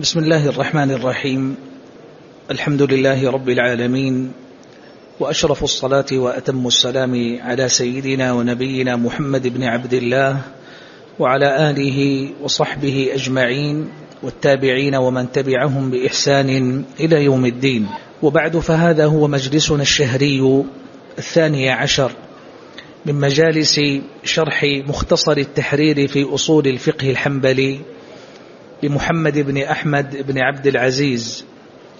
بسم الله الرحمن الرحيم. الحمد لله رب العالمين وأشرف الصلاة وأتم السلام على سيدنا ونبينا محمد بن عبد الله وعلى آله وصحبه أجمعين والتابعين ومن تبعهم بإحسان إلى يوم الدين. وبعد فهذا هو مجلسنا الشهري الثاني عشر من مجالس شرح مختصر التحرير في أصول الفقه الحنبلي لمحمد بن أحمد بن عبد العزيز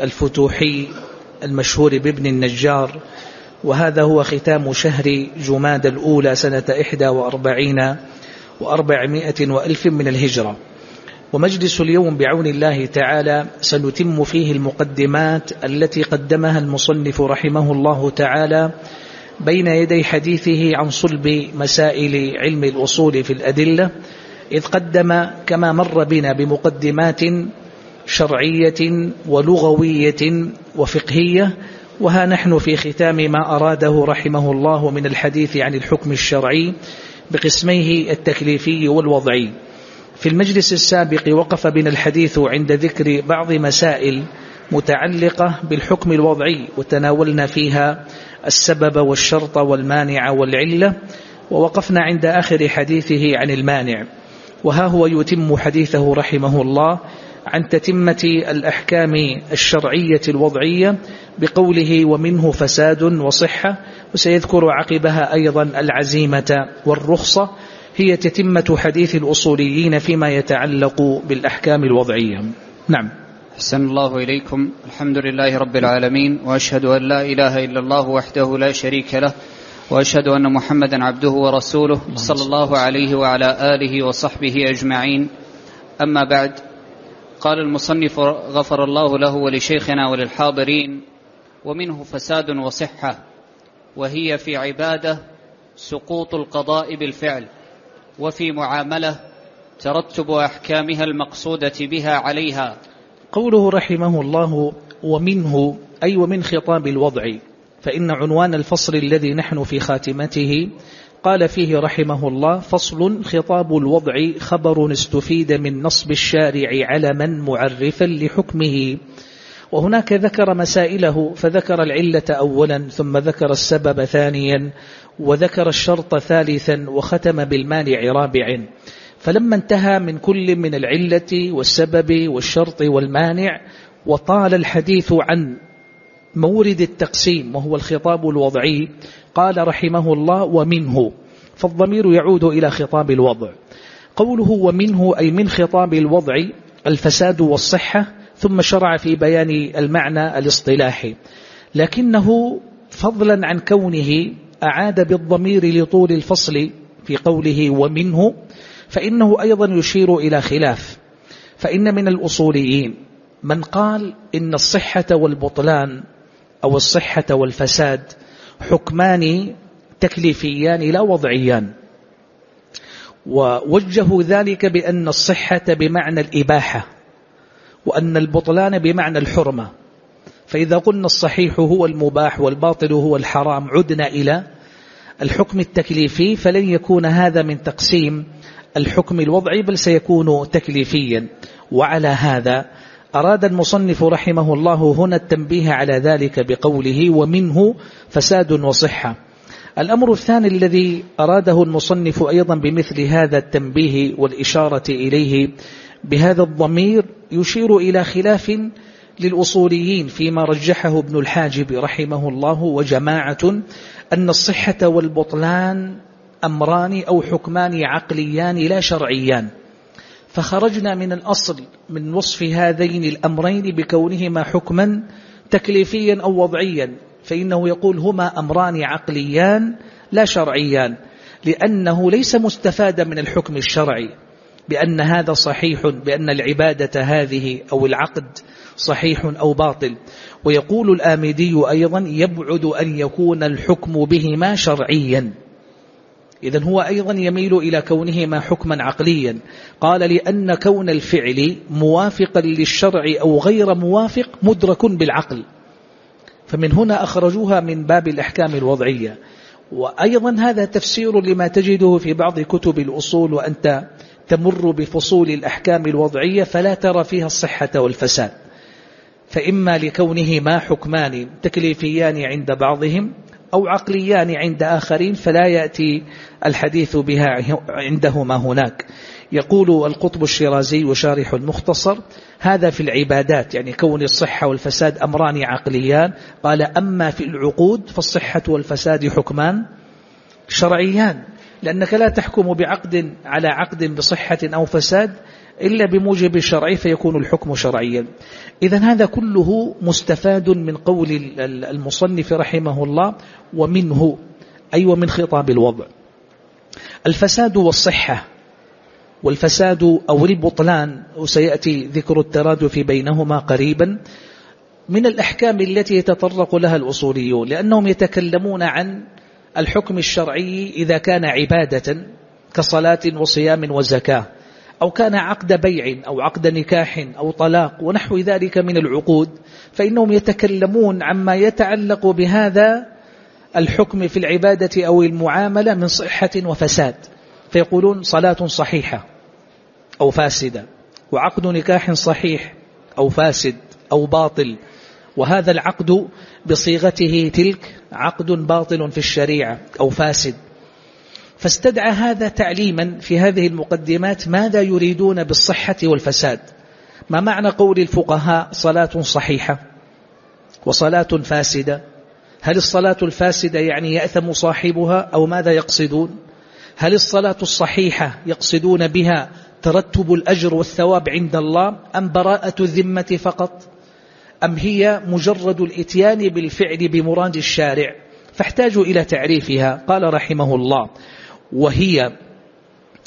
الفتوحي المشهور بابن النجار وهذا هو ختام شهر جماد الأولى سنة إحدى وأربعين وأربعمائة وألف من الهجرة. ومجلس اليوم بعون الله تعالى سنتم فيه المقدمات التي قدمها المصنف رحمه الله تعالى بين يدي حديثه عن صلب مسائل علم الأصول في الأدلة إذ قدم كما مر بنا بمقدمات شرعية ولغوية وفقهية وها نحن في ختام ما أراده رحمه الله من الحديث عن الحكم الشرعي بقسميه التكليفي والوضعي. في المجلس السابق وقف بنا الحديث عند ذكر بعض مسائل متعلقة بالحكم الوضعي وتناولنا فيها السبب والشرط والمانع والعلة ووقفنا عند آخر حديثه عن المانع. وها هو يتم حديثه رحمه الله عن تتمة الأحكام الشرعية الوضعية بقوله ومنه فساد وصحة وسيذكر عقبها أيضا العزيمة والرخصة هي تتمة حديث الأصوليين فيما يتعلق بالأحكام الوضعية. نعم. حسن الله إليكم. الحمد لله رب العالمين وأشهد أن لا إله إلا الله وحده لا شريك له وأشهد أن محمدا عبده ورسوله صلى الله عليه وعلى آله وصحبه أجمعين. أما بعد قال المصنف غفر الله له ولشيخنا وللحاضرين ومنه فساد وصحة وهي في عبادة سقوط القضاء بالفعل وفي معاملة ترتب أحكامها المقصودة بها عليها. قوله رحمه الله ومنه أي ومن خطاب الوضع. فإن عنوان الفصل الذي نحن في خاتمته قال فيه رحمه الله فصل خطاب الوضع خبر استفيد من نصب الشارع علما معرفا لحكمه. وهناك ذكر مسائله فذكر العلة أولا ثم ذكر السبب ثانيا وذكر الشرط ثالثا وختم بالمانع رابع فلما انتهى من كل من العلة والسبب والشرط والمانع وطال الحديث عن مورد التقسيم وهو الخطاب الوضعي قال رحمه الله ومنه فالضمير يعود إلى خطاب الوضع. قوله ومنه أي من خطاب الوضع الفساد والصحة ثم شرع في بيان المعنى الاصطلاحي لكنه فضلا عن كونه أعاد بالضمير لطول الفصل في قوله ومنه فإنه أيضا يشير إلى خلاف. فإن من الأصوليين من قال إن الصحة والبطلان أو الصحة والفساد حكمان تكليفيان لا وضعيان. ووجهوا ذلك بأن الصحة بمعنى الإباحة وأن البطلان بمعنى الحرمة. فإذا قلنا الصحيح هو المباح والباطل هو الحرام عدنا إلى الحكم التكليفي فلن يكون هذا من تقسيم الحكم الوضعي بل سيكون تكليفيا. وعلى هذا أراد المصنف رحمه الله هنا التنبيه على ذلك بقوله ومنه فساد وصحة. الأمر الثاني الذي أراده المصنف أيضا بمثل هذا التنبيه والإشارة إليه بهذا الضمير يشير إلى خلاف للأصوليين فيما رجحه ابن الحاجب رحمه الله وجماعة أن الصحة والبطلان أمران أو حكمان عقليان لا شرعيان. فخرجنا من الأصل من وصف هذين الأمرين بكونهما حكما تكليفيا أو وضعيا فإنه يقول هما أمران عقليان لا شرعيان لأنه ليس مستفادا من الحكم الشرعي بأن هذا صحيح بأن العبادة هذه أو العقد صحيح أو باطل. ويقول الآمدي أيضا يبعد أن يكون الحكم بهما شرعيا. إذا هو أيضا يميل إلى كونهما حكما عقليا. قال لأن كون الفعل موافقا للشرع أو غير موافق مدرك بالعقل. فمن هنا أخرجوها من باب الأحكام الوضعية. وأيضا هذا تفسير لما تجده في بعض كتب الأصول وأنت تمر بفصول الأحكام الوضعية فلا ترى فيها الصحة والفساد. فإما لكونه ما حكمان تكليفيان عند بعضهم أو عقليان عند آخرين فلا يأتي الحديث بها عندهما هناك. يقول القطب الشيرازي وشارح المختصر هذا في العبادات يعني كون الصحة والفساد أمران عقليان. قال أما في العقود فالصحة والفساد حكمان شرعيان. لأنك لا تحكم بعقد على عقد بصحة أو فساد إلا بموجب الشرعي فيكون الحكم شرعيا. إذا هذا كله مستفاد من قول المصنف رحمه الله ومنه أي ومن خطاب الوضع. الفساد والصحة والفساد أو البطلان وسيأتي ذكر الترادف بينهما قريبا من الأحكام التي يتطرق لها الأصوليون لأنهم يتكلمون عن الحكم الشرعي إذا كان عبادة كصلاة وصيام وزكاة أو كان عقد بيع أو عقد نكاح أو طلاق ونحو ذلك من العقود فإنهم يتكلمون عما يتعلق بهذا الحكم في العبادة أو المعاملة من صحة وفساد. فيقولون صلاة صحيحة أو فاسدة وعقد نكاح صحيح أو فاسد أو باطل وهذا العقد بصيغته تلك عقد باطل في الشريعة أو فاسد. فاستدعى هذا تعليما في هذه المقدمات ماذا يريدون بالصحة والفساد. ما معنى قول الفقهاء صلاة صحيحة وصلاة فاسدة؟ هل الصلاة الفاسدة يعني يأثم صاحبها أو ماذا يقصدون؟ هل الصلاة الصحيحة يقصدون بها ترتب الأجر والثواب عند الله أم براءة الذمة فقط؟ أم هي مجرد الإتيان بالفعل بمراد الشارع؟ فاحتاجوا إلى تعريفها. قال رحمه الله وهي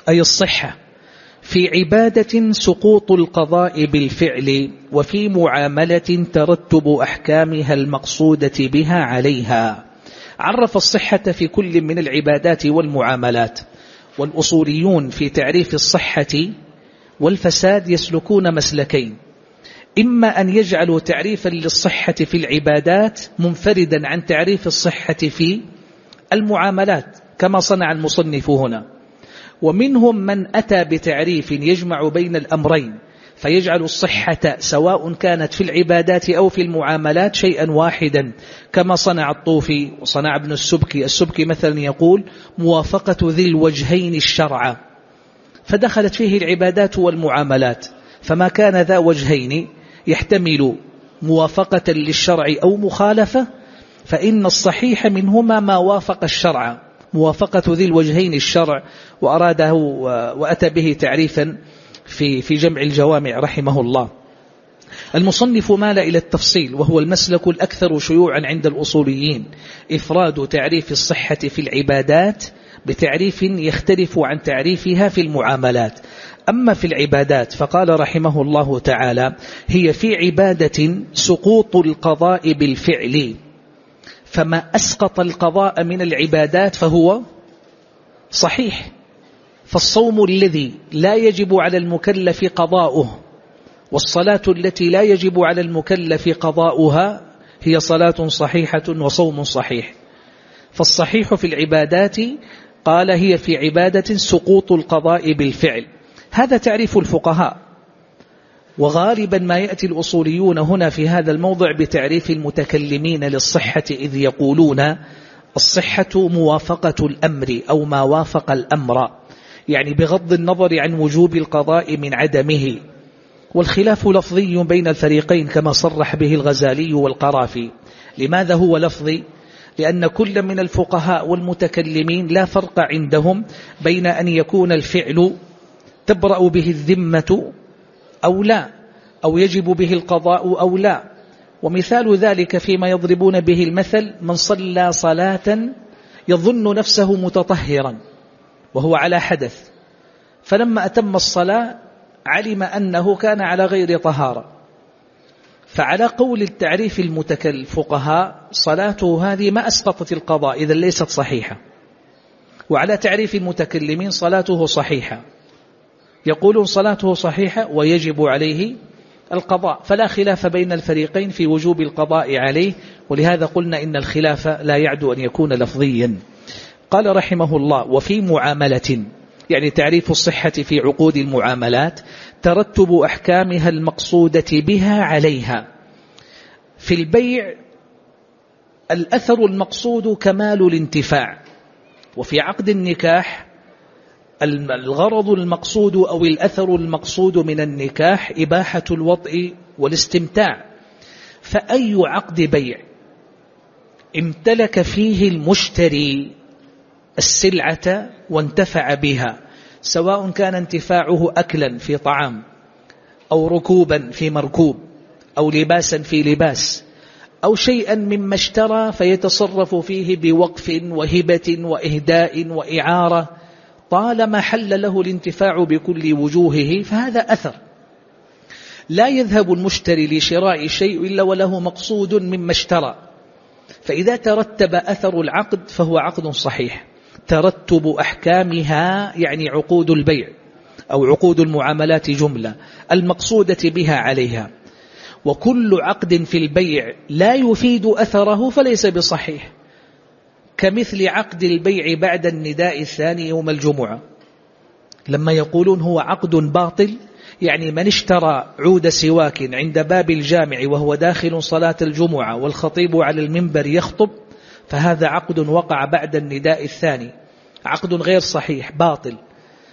أي الصحة في عبادة سقوط القضاء بالفعل وفي معاملة ترتب أحكامها المقصودة بها عليها. عرف الصحة في كل من العبادات والمعاملات. والأصوليون في تعريف الصحة والفساد يسلكون مسلكين. إما أن يجعلوا تعريفا للصحة في العبادات منفردا عن تعريف الصحة في المعاملات كما صنع المصنف هنا. ومنهم من أتى بتعريف يجمع بين الأمرين فيجعل الصحة سواء كانت في العبادات أو في المعاملات شيئا واحدا كما صنع الطوفي وصنع ابن السبكي. السبكي مثلا يقول موافقة ذي الوجهين الشرع. فدخلت فيه العبادات والمعاملات. فما كان ذا وجهين يحتمل موافقة للشرع أو مخالفة فإن الصحيح منهما ما وافق الشرع. موافقة ذي الوجهين الشرع وأراده وأتى به تعريفا في في جمع الجوامع رحمه الله. المصنف مال إلى التفصيل وهو المسلك الأكثر شيوعا عند الأصوليين إفراد تعريف الصحة في العبادات بتعريف يختلف عن تعريفها في المعاملات. أما في العبادات فقال رحمه الله تعالى هي في عبادة سقوط القضاء بالفعل. فما أسقط القضاء من العبادات فهو صحيح. فالصوم الذي لا يجب على المكلف قضاؤه والصلاة التي لا يجب على المكلف قضاؤها هي صلاة صحيحة وصوم صحيح. فالصحيح في العبادات قال هي في عبادة سقوط القضاء بالفعل. هذا تعريف الفقهاء. وغالبا ما يأتي الأصوليون هنا في هذا الموضع بتعريف المتكلمين للصحة إذ يقولون الصحة موافقة الأمر أو ما وافق الأمر يعني بغض النظر عن وجوب القضاء من عدمه. والخلاف لفظي بين الفريقين كما صرح به الغزالي والقرافي. لماذا هو لفظي؟ لأن كل من الفقهاء والمتكلمين لا فرق عندهم بين أن يكون الفعل تبرأ به الذمة أو لا أو يجب به القضاء أو لا. ومثال ذلك فيما يضربون به المثل من صلى صلاة يظن نفسه متطهرا وهو على حدث فلما أتم الصلاة علم أنه كان على غير طهارة. فعلى قول التعريف المتكل فقهاء صلاته هذه ما أسقطت القضاء إذا ليست صحيحة. وعلى تعريف المتكلمين صلاته صحيحة. يقولون صلاته صحيحة ويجب عليه القضاء. فلا خلاف بين الفريقين في وجوب القضاء عليه ولهذا قلنا إن الخلاف لا يعدو أن يكون لفظيا. قال رحمه الله وفي معاملة يعني تعريف الصحة في عقود المعاملات ترتب أحكامها المقصودة بها عليها. في البيع الأثر المقصود كمال الانتفاع وفي عقد النكاح الغرض المقصود أو الأثر المقصود من النكاح إباحة الوطء والاستمتاع. فأي عقد بيع امتلك فيه المشتري السلعة وانتفع بها؟ سواء كان انتفاعه أكلا في طعام أو ركوبا في مركوب أو لباسا في لباس أو شيئا مما اشترى فيتصرف فيه بوقف وهبة وإهداء وإعارة طالما حل له الانتفاع بكل وجوهه فهذا أثر. لا يذهب المشتري لشراء شيء إلا وله مقصود مما اشترى فإذا ترتب أثر العقد فهو عقد صحيح. ترتب أحكامها يعني عقود البيع أو عقود المعاملات جملة المقصودة بها عليها. وكل عقد في البيع لا يفيد أثره فليس بصحيح. كمثل عقد البيع بعد النداء الثاني يوم الجمعة. لما يقولون هو عقد باطل يعني من اشترى عود سواك عند باب الجامع وهو داخل صلاة الجمعة والخطيب على المنبر يخطب فهذا عقد وقع بعد النداء الثاني. عقد غير صحيح باطل.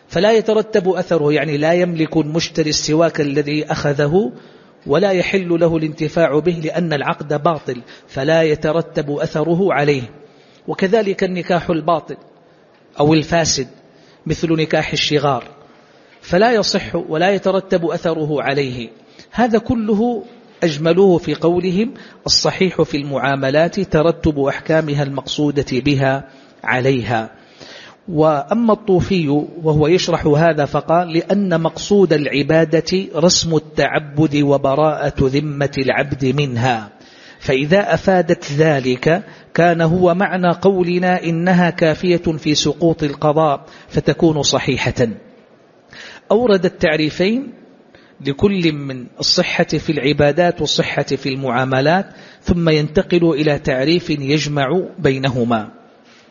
فلا يترتب أثره يعني لا يملك المشتري السواك الذي أخذه ولا يحل له الانتفاع به لأن العقد باطل فلا يترتب أثره عليه. وكذلك النكاح الباطل أو الفاسد مثل نكاح الشغار. فلا يصح ولا يترتب أثره عليه. هذا كله أجملوه في قولهم الصحيح في المعاملات ترتب أحكامها المقصودة بها عليها. وأما الطوفي وهو يشرح هذا فقال لأن مقصود العبادة رسم التعبد وبراءة ذمة العبد منها. فإذا أفادت ذلك كان هو معنى قولنا إنها كافية في سقوط القضاء فتكون صحيحة. أورد التعريفين لكل من الصحة في العبادات والصحة في المعاملات ثم ينتقل إلى تعريف يجمع بينهما.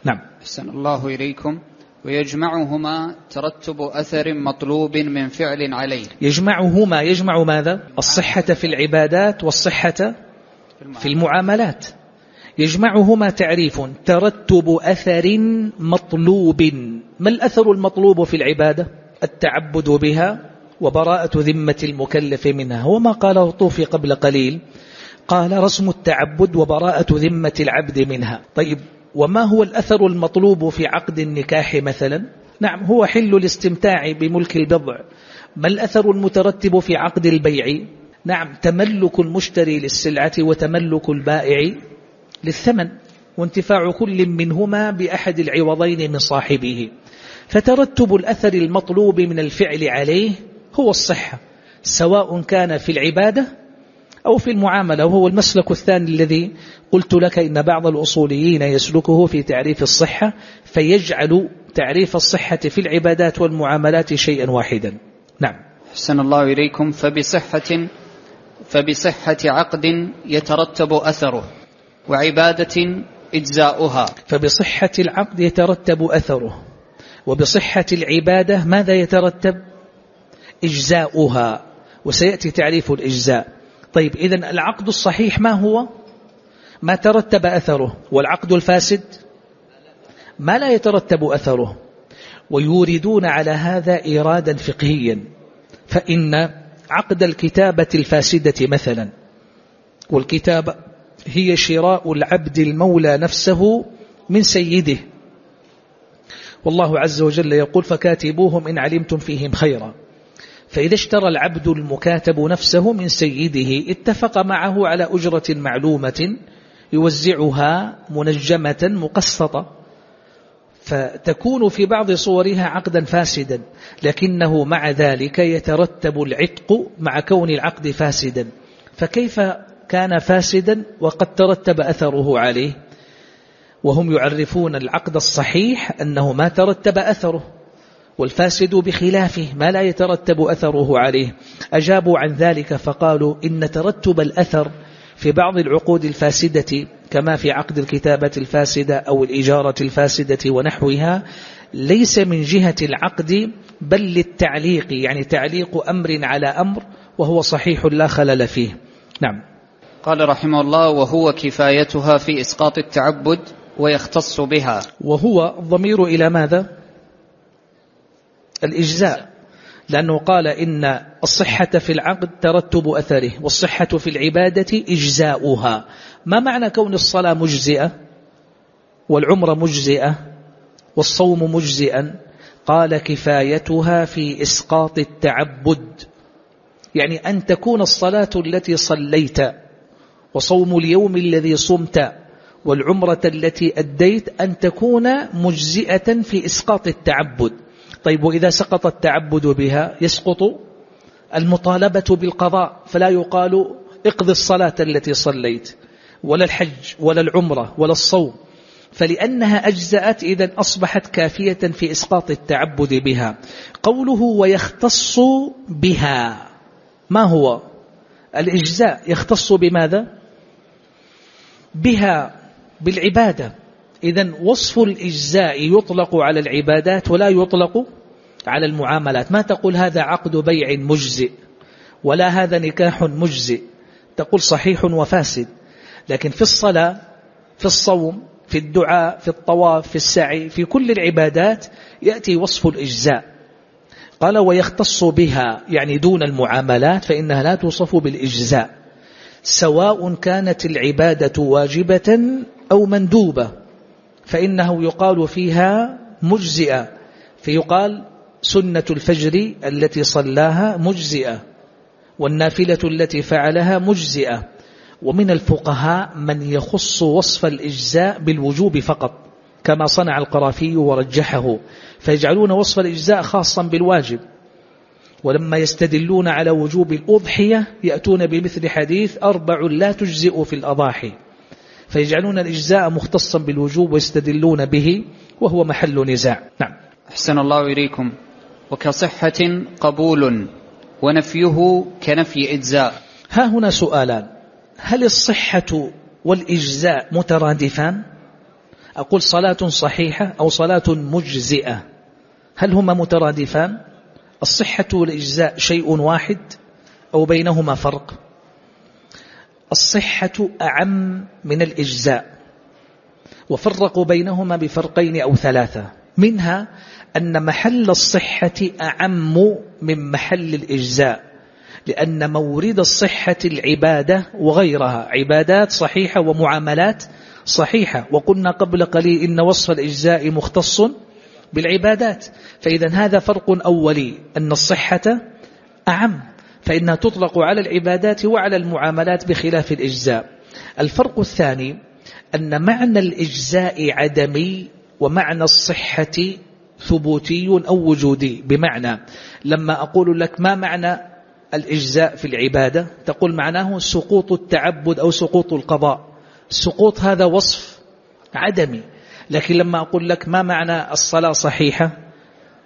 نعم. أحسن الله إليكم. ويجمعهما ترتب أثر مطلوب من فعل عليه. يجمعهما يجمع ماذا؟ الصحة في العبادات والصحة في المعاملات. يجمعهما تعريف ترتب أثر مطلوب. ما الأثر المطلوب في العبادة؟ التعبد بها وبراءة ذمة المكلف منها. هو ما قاله الطوفي قبل قليل. قال رسم التعبد وبراءة ذمة العبد منها. طيب وما هو الأثر المطلوب في عقد النكاح مثلا؟ نعم هو حل الاستمتاع بملك البضع. ما الأثر المترتب في عقد البيع؟ نعم تملك المشتري للسلعة وتملك البائع للثمن وانتفاع كل منهما بأحد العوضين من صاحبه. فترتب الأثر المطلوب من الفعل عليه هو الصحة سواء كان في العبادة أو في المعاملة وهو المسلك الثاني الذي قلت لك إن بعض الأصوليين يسلكه في تعريف الصحة فيجعل تعريف الصحة في العبادات والمعاملات شيئا واحدا. نعم. حسن الله إليكم. فبصحة فبصحة عقد يترتب أثره وعبادة إجزاؤها. فبصحة العقد يترتب أثره وبصحة العبادة ماذا يترتب؟ إجزاؤها وسيأتي تعريف الإجزاء. طيب إذن العقد الصحيح ما هو؟ ما ترتب أثره. والعقد الفاسد؟ ما لا يترتب أثره. ويوردون على هذا إيرادا فقهيا. فإن عقد الكتابة الفاسدة مثلا والكتابة هي شراء العبد المولى نفسه من سيده. والله عز وجل يقول فكاتبوهم إن علمتم فيهم خيرا. فإذا اشترى العبد المكاتب نفسه من سيده اتفق معه على أجرة معلومة يوزعها منجمة مقسطة. فتكون في بعض صورها عقدا فاسدا لكنه مع ذلك يترتب العتق مع كون العقد فاسدا. فكيف كان فاسدا؟ وقد ترتب أثره عليه. وهم يعرفون العقد الصحيح أنه ما ترتب أثره. والفاسد بخلافه ما لا يترتب أثره عليه. أجابوا عن ذلك فقالوا إن ترتب الأثر في بعض العقود الفاسدة كما في عقد الكتابة الفاسدة أو الإجارة الفاسدة ونحوها ليس من جهة العقد بل للتعليق يعني تعليق أمر على أمر وهو صحيح لا خلل فيه. نعم. قال رحمه الله وهو كفايتها في إسقاط التعبد ويختص بها. وهو الضمير إلى ماذا؟ الإجزاء لأنه قال إن الصحة في العقد ترتب أثره والصحة في العبادة إجزاؤها. ما معنى كون الصلاة مجزئة؟ والعمر مجزئة؟ والصوم مجزئا؟ قال كفايتها في إسقاط التعبد. يعني أن تكون الصلاة التي صليت وصوم اليوم الذي صمت والعمرة التي أديت أن تكون مجزئة في إسقاط التعبد. طيب وإذا سقط التعبد بها يسقط المطالبة بالقضاء فلا يقال اقضي الصلاة التي صليت ولا الحج ولا العمرة ولا الصوم فلأنها أجزأت إذا أصبحت كافية في إسقاط التعبد بها. قوله ويختص بها ما هو؟ الإجزاء يختص بماذا؟ بها بالعبادة. إذا وصف الإجزاء يطلق على العبادات ولا يطلق على المعاملات. ما تقول هذا عقد بيع مجزئ ولا هذا نكاح مجزئ؟ تقول صحيح وفاسد. لكن في الصلاة في الصوم في الدعاء في الطواف في السعي في كل العبادات يأتي وصف الإجزاء. قال ويختص بها يعني دون المعاملات فإنها لا توصف بالإجزاء سواء كانت العبادة واجبة أو مندوبة. فإنه يقال فيها مجزئة فيقال سنة الفجر التي صلاها مجزئة والنافلة التي فعلها مجزئة ومن الفقهاء من يخص وصف الإجزاء بالوجوب فقط كما صنع القرافي ورجحه فيجعلون وصف الإجزاء خاصا بالواجب ولما يستدلون على وجوب الأضحية يأتون بمثل حديث أربع لا تجزئ في الأضاحي. فيجعلون الإجزاء مختصا بالوجوب ويستدلون به وهو محل نزاع. نعم. أحسن الله إليكم. وكصحة قبول ونفيه كنفي إجزاء. ها هنا سؤالان. هل الصحة والإجزاء مترادفان؟ أقول صلاة صحيحة أو صلاة مجزئة. هل هما مترادفان؟ الصحة والإجزاء شيء واحد أو بينهما فرق؟ الصحة أعم من الإجزاء. وفرقوا بينهما بفرقين أو ثلاثة. منها أن محل الصحة أعم من محل الإجزاء. لأن مورد الصحة العبادة وغيرها. عبادات صحيحة ومعاملات صحيحة. وقلنا قبل قليل إن وصف الإجزاء مختص بالعبادات. فإذا هذا فرق أولي. أن الصحة أعم. فإنها تطلق على العبادات وعلى المعاملات بخلاف الإجزاء. الفرق الثاني أن معنى الإجزاء عدمي ومعنى الصحة ثبوتي أو وجودي. بمعنى لما أقول لك ما معنى الإجزاء في العبادة تقول معناه سقوط التعبد أو سقوط القضاء. سقوط هذا وصف عدمي. لكن لما أقول لك ما معنى الصلاة صحيحة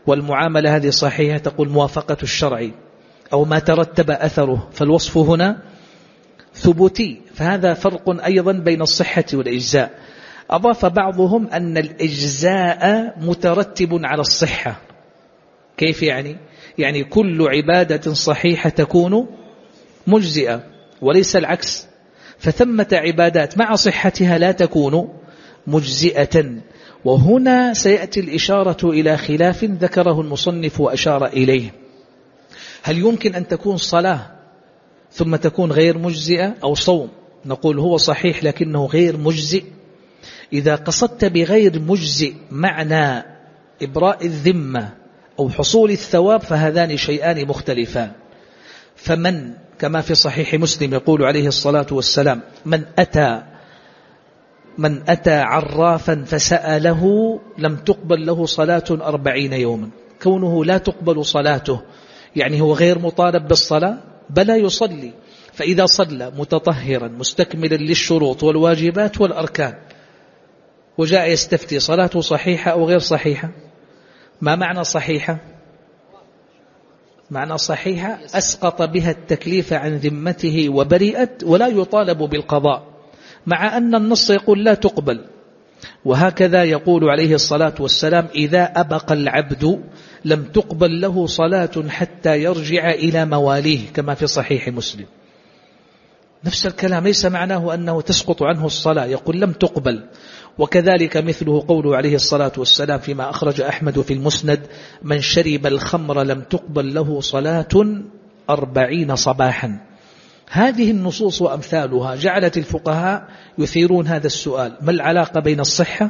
والمعاملة هذه صحيحة تقول موافقة الشرع. أو ما ترتب أثره فالوصف هنا ثبوتي. فهذا فرق أيضا بين الصحة والإجزاء. أضاف بعضهم أن الإجزاء مترتب على الصحة. كيف يعني؟ يعني كل عبادة صحيحة تكون مجزئة وليس العكس. فثمة عبادات مع صحتها لا تكون مجزئة. وهنا سيأتي الإشارة إلى خلاف ذكره المصنف وأشار إليه. هل يمكن أن تكون صلاة ثم تكون غير مجزئة أو صوم؟ نقول هو صحيح لكنه غير مجزئ. إذا قصدت بغير مجزئ معنى إبراء الذمة أو حصول الثواب فهذان شيئان مختلفان. فمن كما في صحيح مسلم يقول عليه الصلاة والسلام من أتى من أتى عرافا فسأله لم تقبل له صلاة أربعين يوما. كونه لا تقبل صلاته يعني هو غير مطالب بالصلاة؟ بلا يصلي. فإذا صلى متطهرا مستكملا للشروط والواجبات والأركان وجاء يستفتي صلاته صحيحة أو غير صحيحة؟ ما معنى صحيحة؟ معنى صحيحة أسقط بها التكليف عن ذمته وبرئت ولا يطالب بالقضاء مع أن النص يقول لا تقبل. وهكذا يقول عليه الصلاة والسلام إذا أبق العبد لم تقبل له صلاة حتى يرجع إلى مواليه كما في صحيح مسلم. نفس الكلام ليس معناه أنه تسقط عنه الصلاة يقول لم تقبل. وكذلك مثله قوله عليه الصلاة والسلام فيما أخرج أحمد في المسند من شرب الخمر لم تقبل له صلاة أربعين صباحا. هذه النصوص وأمثالها جعلت الفقهاء يثيرون هذا السؤال ما العلاقة بين الصحة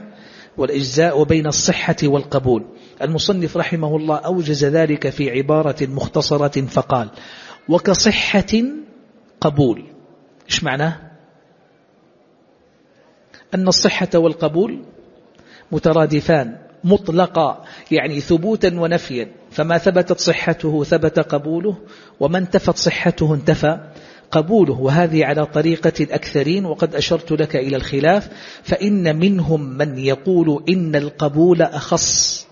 والإجزاء وبين الصحة والقبول؟ المصنف رحمه الله أوجز ذلك في عبارة مختصرة فقال وكصحة قبول. إيش معناه أن الصحة والقبول مترادفان مطلقا يعني ثبوتا ونفيا. فما ثبتت صحته ثبت قبوله وما انتفت صحته انتفى قبوله. وهذه على طريقة الأكثرين وقد أشرت لك إلى الخلاف. فإن منهم من يقول إن القبول أخص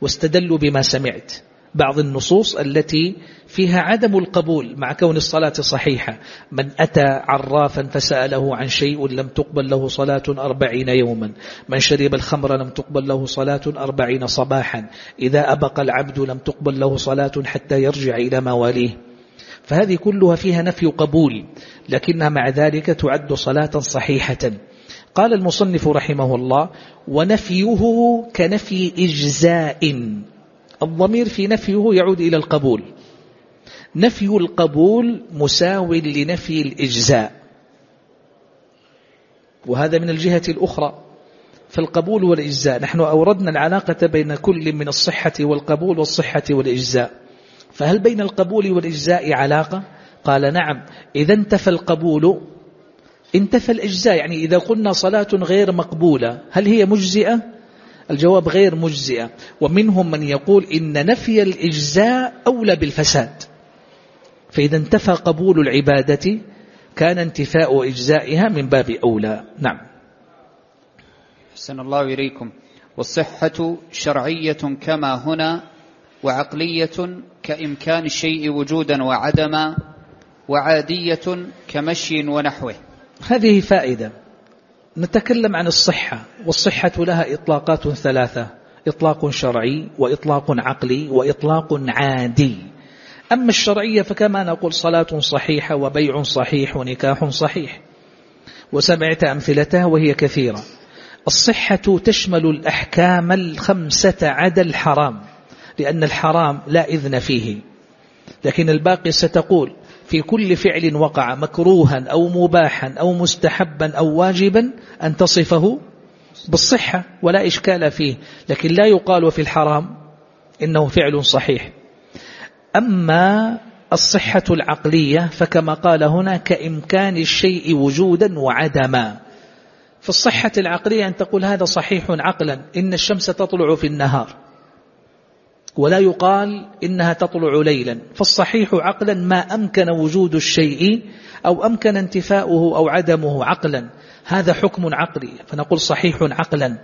واستدلوا بما سمعت. بعض النصوص التي فيها عدم القبول مع كون الصلاة صحيحة. من أتى عرافا فسأله عن شيء لم تقبل له صلاة أربعين يوما. من شرب الخمر لم تقبل له صلاة أربعين صباحا. إذا أبق العبد لم تقبل له صلاة حتى يرجع إلى مواليه. فهذه كلها فيها نفي قبول لكنها مع ذلك تعد صلاة صحيحة. قال المصنف رحمه الله ونفيه كنفي إجزاء. الضمير في نفيه يعود إلى القبول. نفي القبول مساو لنفي الإجزاء. وهذا من الجهة الأخرى فالقبول والإجزاء. نحن أوردنا العلاقة بين كل من الصحة والقبول والصحة والإجزاء. فهل بين القبول والإجزاء علاقة؟ قال نعم. إذا انتفى القبول انتفى الإجزاء يعني إذا قلنا صلاة غير مقبولة هل هي مجزئة؟ الجواب غير مجزئة. ومنهم من يقول إن نفي الإجزاء أولى بالفساد. فإذا انتفى قبول العبادة كان انتفاء إجزائها من باب أولى. نعم. حسن الله إليكم. والصحة شرعية كما هنا وعقلية كإمكان الشيء وجودا وعدما وعادية كمشي ونحوه. هذه فائدة. نتكلم عن الصحة والصحة لها إطلاقات ثلاثة. إطلاق شرعي وإطلاق عقلي وإطلاق عادي. أما الشرعية فكما نقول صلاة صحيحة وبيع صحيح ونكاح صحيح. وسمعت أمثلتها وهي كثيرة. الصحة تشمل الأحكام الخمسة عدا الحرام لأن الحرام لا إذن فيه. لكن الباقي ستقول في كل فعل وقع مكروها أو مباحا أو مستحبا أو واجبا أن تصفه بالصحة ولا إشكال فيه لكن لا يقال في الحرام إنه فعل صحيح. أما الصحة العقلية فكما قال هنا كإمكان الشيء وجودا وعدما. في الصحة العقلية أن تقول هذا صحيح عقلا إن الشمس تطلع في النهار. ولا يقال إنها تطلع ليلا. فالصحيح عقلا ما أمكن وجود الشيء أو أمكن انتفاؤه أو عدمه عقلا. هذا حكم عقلي. فنقول صحيح عقلا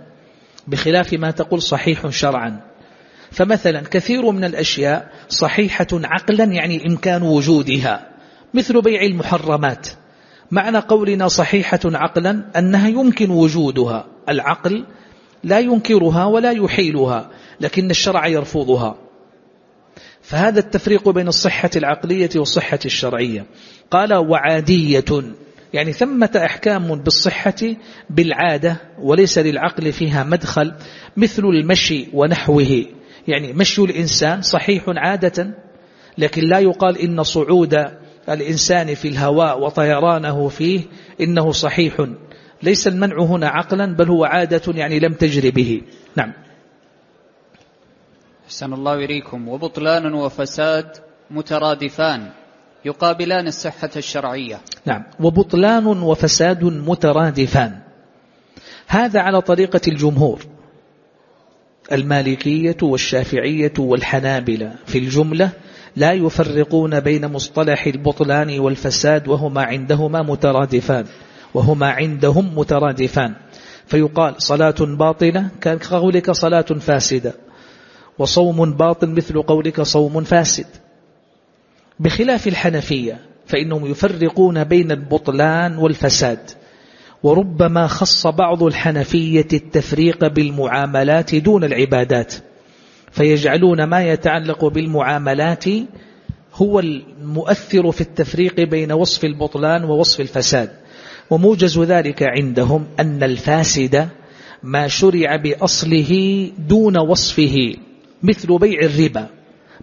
بخلاف ما تقول صحيح شرعا. فمثلا كثير من الأشياء صحيحة عقلا يعني إمكان وجودها مثل بيع المحرمات. معنى قولنا صحيحة عقلا أنها يمكن وجودها العقل لا ينكرها ولا يحيلها لكن الشرع يرفضها. فهذا التفريق بين الصحة العقلية والصحة الشرعية. قال وعادية يعني ثمة أحكام بالصحة بالعادة وليس للعقل فيها مدخل مثل المشي ونحوه. يعني مشي الإنسان صحيح عادة لكن لا يقال إن صعود الإنسان في الهواء وطيرانه فيه إنه صحيح. ليس المنع هنا عقلا بل هو عادة يعني لم تجري به. نعم. أحسن الله إليكم. وبطلان وفساد مترادفان يقابلان الصحة الشرعية. نعم. وبطلان وفساد مترادفان. هذا على طريقة الجمهور. المالكية والشافعية والحنابلة في الجملة لا يفرقون بين مصطلح البطلان والفساد وهما عندهما مترادفان. وهما عندهم مترادفان. فيقال صلاة باطلة كان قولك صلاة فاسدة. وصوم باطل مثل قولك صوم فاسد. بخلاف الحنفية فإنهم يفرقون بين البطلان والفساد. وربما خص بعض الحنفية التفريق بالمعاملات دون العبادات. فيجعلون ما يتعلق بالمعاملات هو المؤثر في التفريق بين وصف البطلان ووصف الفساد. وموجز ذلك عندهم أن الفاسد ما شرع بأصله دون وصفه مثل بيع الربا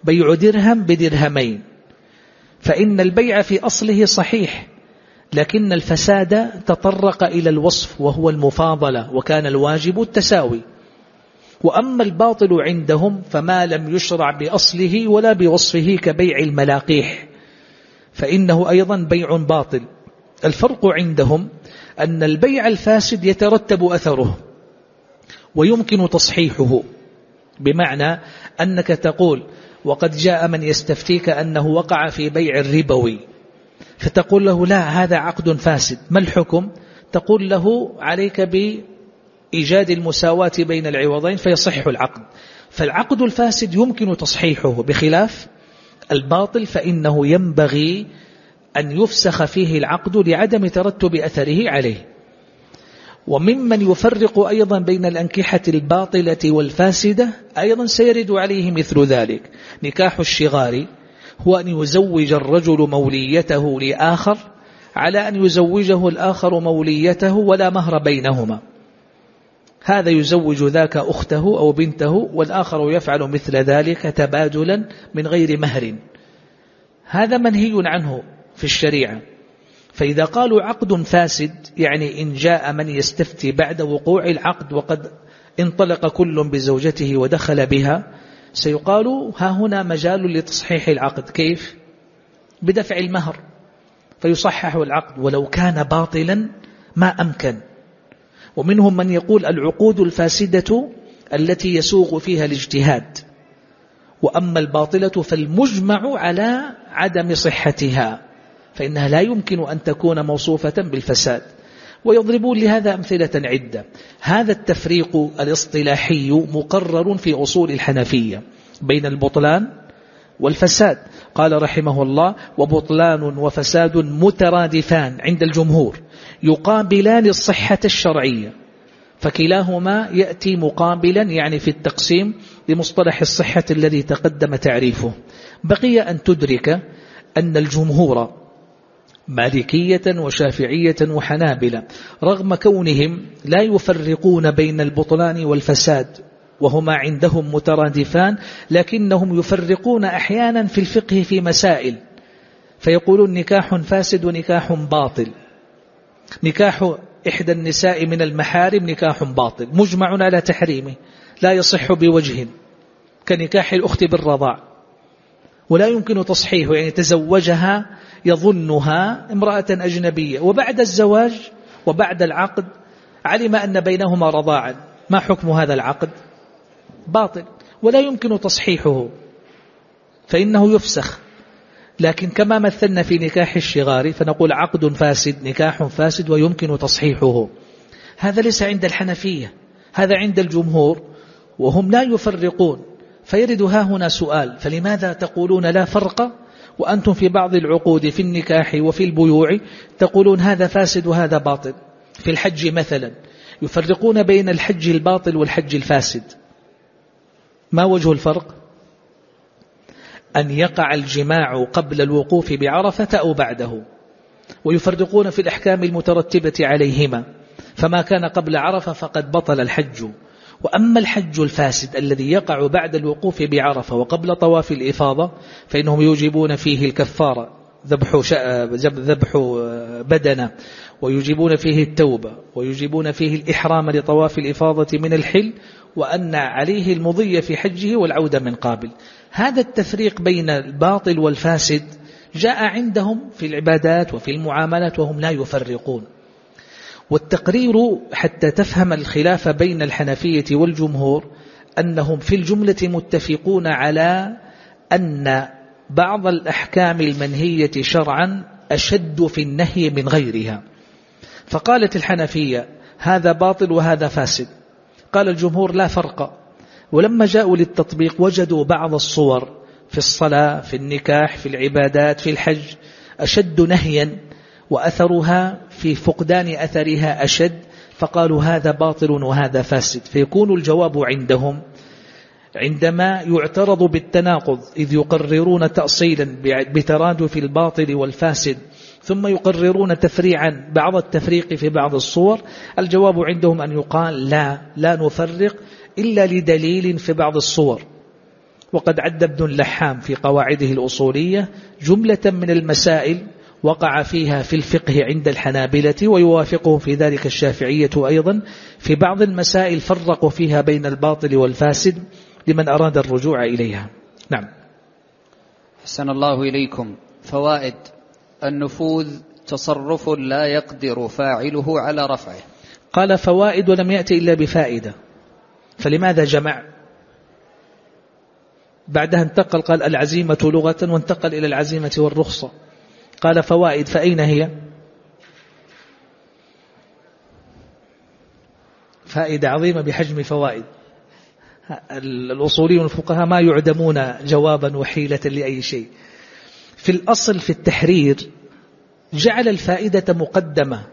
بيع درهم بدرهمين. فإن البيع في أصله صحيح لكن الفساد تطرق إلى الوصف وهو المفاضلة وكان الواجب التساوي. وأما الباطل عندهم فما لم يشرع بأصله ولا بوصفه كبيع الملاقيح فإنه أيضا بيع باطل. الفرق عندهم أن البيع الفاسد يترتب أثره ويمكن تصحيحه بمعنى أنك تقول وقد جاء من يستفتيك أنه وقع في بيع الربوي فتقول له لا هذا عقد فاسد ما الحكم؟ تقول له عليك بإيجاد المساواة بين العوضين فيصح العقد فالعقد الفاسد يمكن تصحيحه بخلاف الباطل فإنه ينبغي أن يفسخ فيه العقد لعدم ترتب أثره عليه. وممن يفرق أيضا بين الأنكحة الباطلة والفاسدة أيضا سيرد عليه مثل ذلك. نكاح الشغار هو أن يزوج الرجل موليته لآخر على أن يزوجه الآخر موليته ولا مهر بينهما. هذا يزوج ذاك أخته أو بنته والآخر يفعل مثل ذلك تبادلا من غير مهر. هذا منهي عنه. في الشريعة. فإذا قالوا عقد فاسد يعني إن جاء من يستفتي بعد وقوع العقد وقد انطلق كل بزوجته ودخل بها سيقال ها هنا مجال لتصحيح العقد. كيف؟ بدفع المهر. فيصحح العقد ولو كان باطلا ما أمكن. ومنهم من يقول العقود الفاسدة التي يسوغ فيها الاجتهاد. وأما الباطلة فالمجمع على عدم صحتها. فإنها لا يمكن أن تكون موصوفة بالفساد. ويضربون لهذا أمثلة عدة. هذا التفريق الاصطلاحي مقرر في أصول الحنفية بين البطلان والفساد. قال رحمه الله وبطلان وفساد مترادفان عند الجمهور يقابلان الصحة الشرعية. فكلاهما يأتي مقابلا يعني في التقسيم لمصطلح الصحة الذي تقدم تعريفه. بقي أن تدرك أن الجمهور مالكية وشافعية وحنابلة رغم كونهم لا يفرقون بين البطلان والفساد وهما عندهم مترادفان لكنهم يفرقون أحيانا في الفقه في مسائل. فيقولون نكاح فاسد ونكاح باطل. نكاح إحدى النساء من المحارم نكاح باطل مجمع على تحريمه لا يصح بوجه كنكاح الأخت بالرضاع. ولا يمكن تصحيحه يعني تزوجها يظنها امرأة أجنبية. وبعد الزواج وبعد العقد علم أن بينهما رضاعا. ما حكم هذا العقد؟ باطل. ولا يمكن تصحيحه. فإنه يفسخ. لكن كما مثلنا في نكاح الشغار فنقول عقد فاسد نكاح فاسد ويمكن تصحيحه. هذا ليس عند الحنفية. هذا عند الجمهور. وهم لا يفرقون. فيرد ها هنا سؤال فلماذا تقولون لا فرق؟ وأنتم في بعض العقود في النكاح وفي البيوع تقولون هذا فاسد وهذا باطل. في الحج مثلا يفرقون بين الحج الباطل والحج الفاسد. ما وجه الفرق؟ أن يقع الجماع قبل الوقوف بعرفة أو بعده. ويفرقون في الأحكام المترتبة عليهما. فما كان قبل عرفة فقد بطل الحج. وأما الحج الفاسد الذي يقع بعد الوقوف بعرفة وقبل طواف الإفاضة فإنهم يوجبون فيه الكفارة ذبح, ذبح بدنة ويجيبون فيه التوبة ويجيبون فيه الإحرام لطواف الإفاضة من الحل وأن عليه المضي في حجه والعودة من قابل. هذا التفريق بين الباطل والفاسد جاء عندهم في العبادات وفي المعاملات وهم لا يفرقون. والتقرير حتى تفهم الخلاف بين الحنفية والجمهور أنهم في الجملة متفقون على أن بعض الأحكام المنهية شرعا أشد في النهي من غيرها. فقالت الحنفية هذا باطل وهذا فاسد. قال الجمهور لا فرق. ولما جاءوا للتطبيق وجدوا بعض الصور في الصلاة في النكاح في العبادات في الحج أشد نهيا. وأثرها في فقدان أثرها أشد فقالوا هذا باطل وهذا فاسد. فيكون الجواب عندهم عندما يعترض بالتناقض إذ يقررون تأصيلا بترادف الباطل والفاسد ثم يقررون تفريعا بعض التفريق في بعض الصور الجواب عندهم أن يقال لا لا نفرق إلا لدليل في بعض الصور. وقد عد ابن اللحام في قواعده الأصولية جملة من المسائل وقع فيها في الفقه عند الحنابلة ويوافقهم في ذلك الشافعية أيضا. في بعض المسائل فرقوا فيها بين الباطل والفاسد لمن أراد الرجوع إليها. نعم. حسن الله إليكم. فوائد. النفوذ تصرف لا يقدر فاعله على رفعه. قال فوائد ولم يأتي إلا بفائدة. فلماذا جمع؟ بعدها انتقل قال العزيمة لغة وانتقل إلى العزيمة والرخصة. قال فوائد فأين هي؟ فائدة عظيمة بحجم فوائد. الأصوليون الفقهاء ما يعدمون جوابا وحيلة لأي شيء. في الأصل في التحرير جعل الفائدة مقدمة.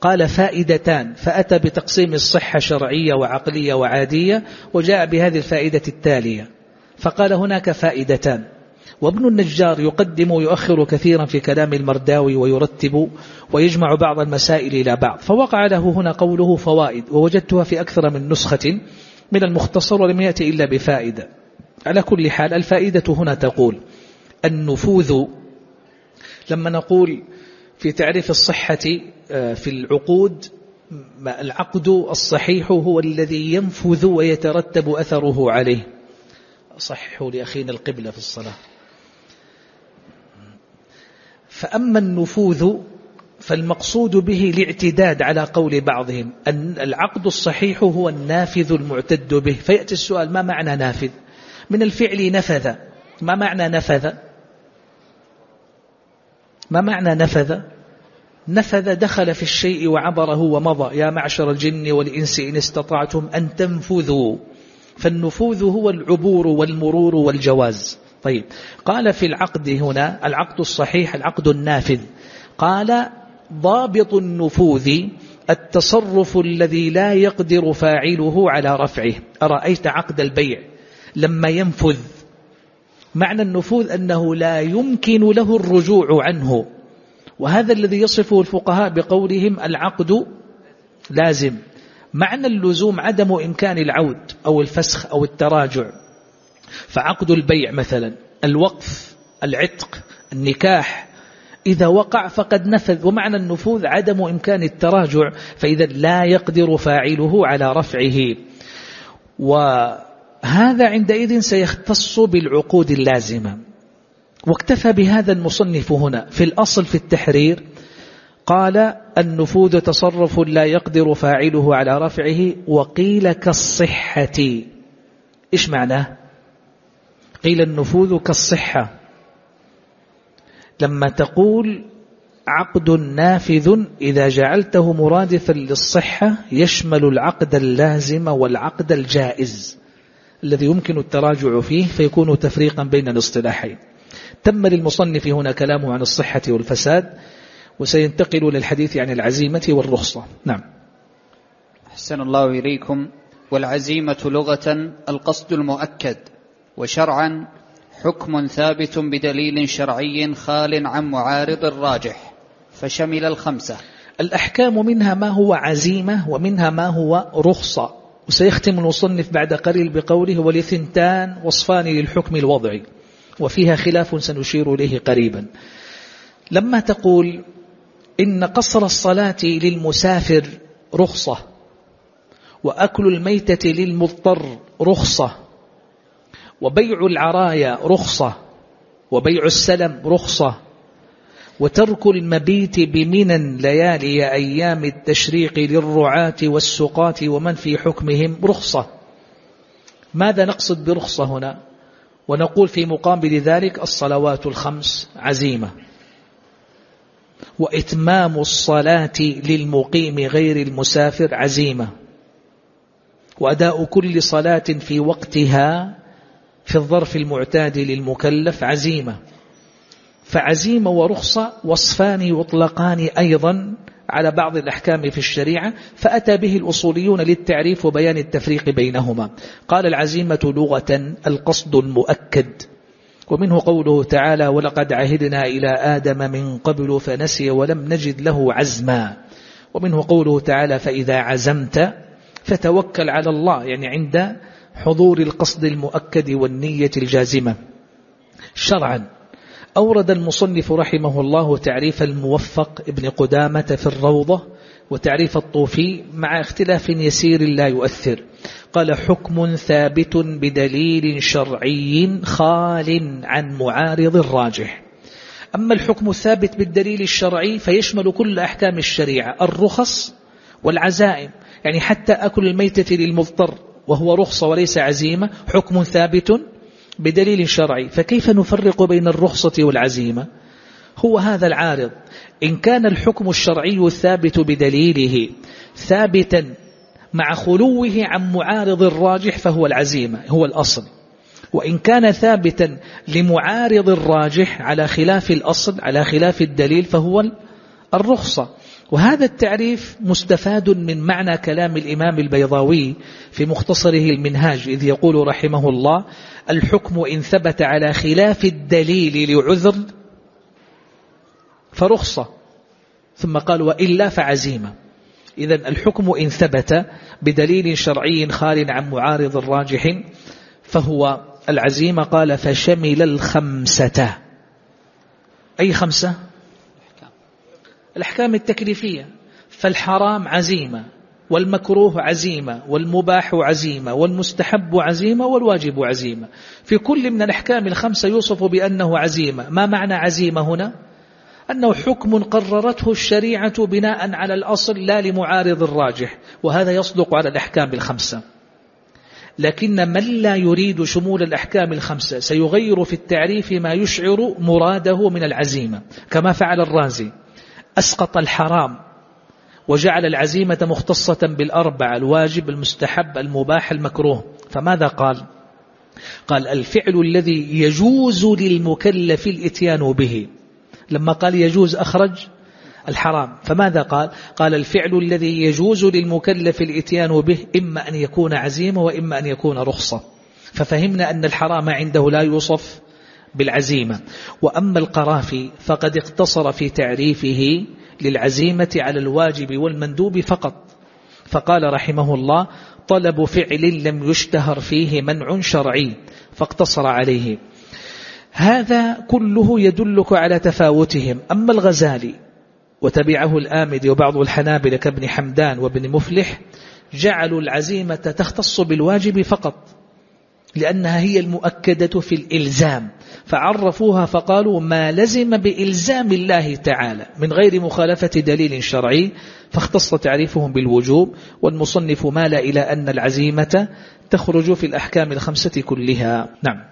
قال فائدتان فأتى بتقسيم الصحة شرعية وعقلية وعادية وجاء بهذه الفائدة التالية. فقال هناك فائدتان. وابن النجار يقدم ويؤخر كثيرا في كلام المرداوي ويرتب ويجمع بعض المسائل إلى بعض. فوقع له هنا قوله فوائد ووجدتها في أكثر من نسخة من المختصر ولم يأتي إلا بفائدة. على كل حال الفائدة هنا تقول النفوذ لما نقول في تعريف الصحة آه، في العقود العقد الصحيح هو الذي ينفذ ويترتب أثره عليه. صححوا لأخينا القبلة في الصلاة. فأما النفوذ فالمقصود به الاعتداد على قول بعضهم. أن العقد الصحيح هو النافذ المعتد به. فيأتي السؤال ما معنى نافذ؟ من الفعل نفذ. ما معنى نفذ؟ ما معنى نفذ؟ نفذ دخل في الشيء وعبره ومضى. يا معشر الجن والإنس إن استطعتم أن تنفذوا. فالنفوذ هو العبور والمرور والجواز. طيب. قال في العقد هنا العقد الصحيح العقد النافذ. قال ضابط النفوذ التصرف الذي لا يقدر فاعله على رفعه. أرأيت عقد البيع؟ لما ينفذ. معنى النفوذ أنه لا يمكن له الرجوع عنه. وهذا الذي يصفه الفقهاء بقولهم العقد لازم. معنى اللزوم عدم إمكان العود أو الفسخ أو التراجع. فعقد البيع مثلا الوقف العتق النكاح إذا وقع فقد نفذ. ومعنى النفوذ عدم إمكان التراجع فإذا لا يقدر فاعله على رفعه. وهذا عندئذ سيختص بالعقود اللازمة. واكتفى بهذا المصنف هنا في الأصل في التحرير قال النفوذ تصرف لا يقدر فاعله على رفعه وقيل كالصحة. إيش معناه؟ قيل النفوذ كالصحة. لما تقول عقد نافذ إذا جعلته مرادفا للصحة يشمل العقد اللازم والعقد الجائز الذي يمكن التراجع فيه فيكون تفريقا بين الاصطلاحين. تم للمصنف هنا كلامه عن الصحة والفساد وسينتقل للحديث عن العزيمة والرخصة. نعم. أحسن الله إليكم. والعزيمة لغة القصد المؤكد. وشرعا حكم ثابت بدليل شرعي خال عن معارض راجح فشمل الخمسة. الأحكام منها ما هو عزيمة ومنها ما هو رخصة. وسيختم المصنف بعد قليل بقوله ولثنتان وصفان للحكم الوضعي. وفيها خلاف سنشير إليه قريبا. لما تقول إن قصر الصلاة للمسافر رخصة وأكل الميتة للمضطر رخصة وبيع العرايا رخصة وبيع السلم رخصة وترك المبيت بمنى ليالي أيام التشريق للرعاة والسقاة ومن في حكمهم رخصة. ماذا نقصد برخصة هنا؟ ونقول في مقابل ذلك الصلوات الخمس عزيمة. وإتمام الصلاة للمقيم غير المسافر عزيمة. وأداء كل صلاة في وقتها في الظرف المعتاد للمكلف عزيمة. فعزيمة ورخصة وصفان يطلقان أيضا على بعض الأحكام في الشريعة فأتى به الأصوليون للتعريف وبيان التفريق بينهما. قال العزيمة لغة القصد المؤكد. ومنه قوله تعالى ولقد عهدنا إلى آدم من قبل فنسي ولم نجد له عزما. ومنه قوله تعالى فإذا عزمت فتوكل على الله. يعني عند حضور القصد المؤكد والنية الجازمة. شرعا أورد المصنف رحمه الله تعريف الموفق ابن قدامة في الروضة وتعريف الطوفي مع اختلاف يسير لا يؤثر. قال حكم ثابت بدليل شرعي خال عن معارض الراجح. أما الحكم الثابت بالدليل الشرعي فيشمل كل أحكام الشريعة الرخص والعزائم يعني حتى أكل الميتة للمضطر. وهو رخصة وليس عزيمة حكم ثابت بدليل شرعي. فكيف نفرق بين الرخصة والعزيمة؟ هو هذا العارض. إن كان الحكم الشرعي الثابت بدليله ثابتا مع خلوه عن معارض الراجح فهو العزيمة هو الأصل. وإن كان ثابتا لمعارض الراجح على خلاف الأصل على خلاف الدليل فهو الرخصة. وهذا التعريف مستفاد من معنى كلام الإمام البيضاوي في مختصره المنهاج إذ يقول رحمه الله الحكم إن ثبت على خلاف الدليل لعذر فرخصة. ثم قال وإلا فعزيمة. إذا الحكم إن ثبت بدليل شرعي خال عن معارض الراجح فهو العزيمة. قال فشمل الخمسة. أي خمسة؟ الأحكام التكليفية. فالحرام عزيمة والمكروه عزيمة والمباح عزيمة والمستحب عزيمة والواجب عزيمة. في كل من الأحكام الخمسة يوصف بأنه عزيمة. ما معنى عزيمة هنا؟ أنه حكم قررته الشريعة بناء على الأصل لا لمعارض الراجح وهذا يصدق على الأحكام الخمسة. لكن من لا يريد شمول الأحكام الخمسة؟ سيغير في التعريف ما يشعر مراده من العزيمة كما فعل الرازي. أسقط الحرام وجعل العزيمة مختصة بالأربع الواجب المستحب المباح المكروه. فماذا قال؟ قال الفعل الذي يجوز للمكلف الإتيان به. لما قال يجوز أخرج الحرام. فماذا قال؟ قال الفعل الذي يجوز للمكلف الإتيان به إما أن يكون عزيمة وإما أن يكون رخصة. ففهمنا أن الحرام عنده لا يوصف بالعزيمة. وأما القرافي فقد اقتصر في تعريفه للعزيمة على الواجب والمندوب فقط. فقال رحمه الله طلب فعل لم يشتهر فيه منع شرعي فاقتصر عليه. هذا كله يدلك على تفاوتهم. أما الغزالي وتبعه الآمد وبعض الحنابل كابن حمدان وابن مفلح جعلوا العزيمة تختص بالواجب فقط. لأنها هي المؤكدة في الإلزام. فعرفوها فقالوا ما لزم بإلزام الله تعالى من غير مخالفة دليل شرعي. فاختص تعريفهم بالوجوب والمصنف مال إلى أن العزيمة تخرج في الأحكام الخمسة كلها. نعم.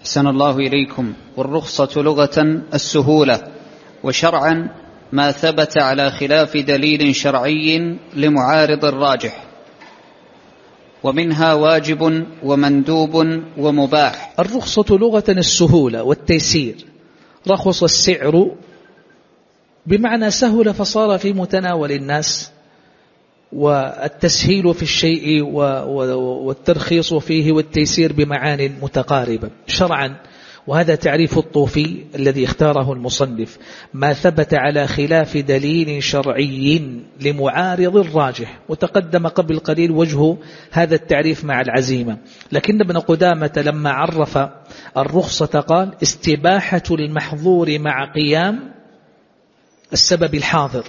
أحسن الله إليكم. والرخصة لغة السهولة. وشرعا ما ثبت على خلاف دليل شرعي لمعارض الراجح. ومنها واجب ومندوب ومباح. الرخصة لغة السهولة والتيسير. رخص السعر بمعنى سهل فصار في متناول الناس والتسهيل في الشيء والترخيص فيه والتيسير بمعان متقاربة. شرعا وهذا تعريف الطوفي الذي اختاره المصنف. ما ثبت على خلاف دليل شرعي لمعارض الراجح. وتقدم قبل قليل وجه هذا التعريف مع العزيمة. لكن ابن قدامة لما عرف الرخصة قال استباحة المحظور مع قيام السبب الحاضر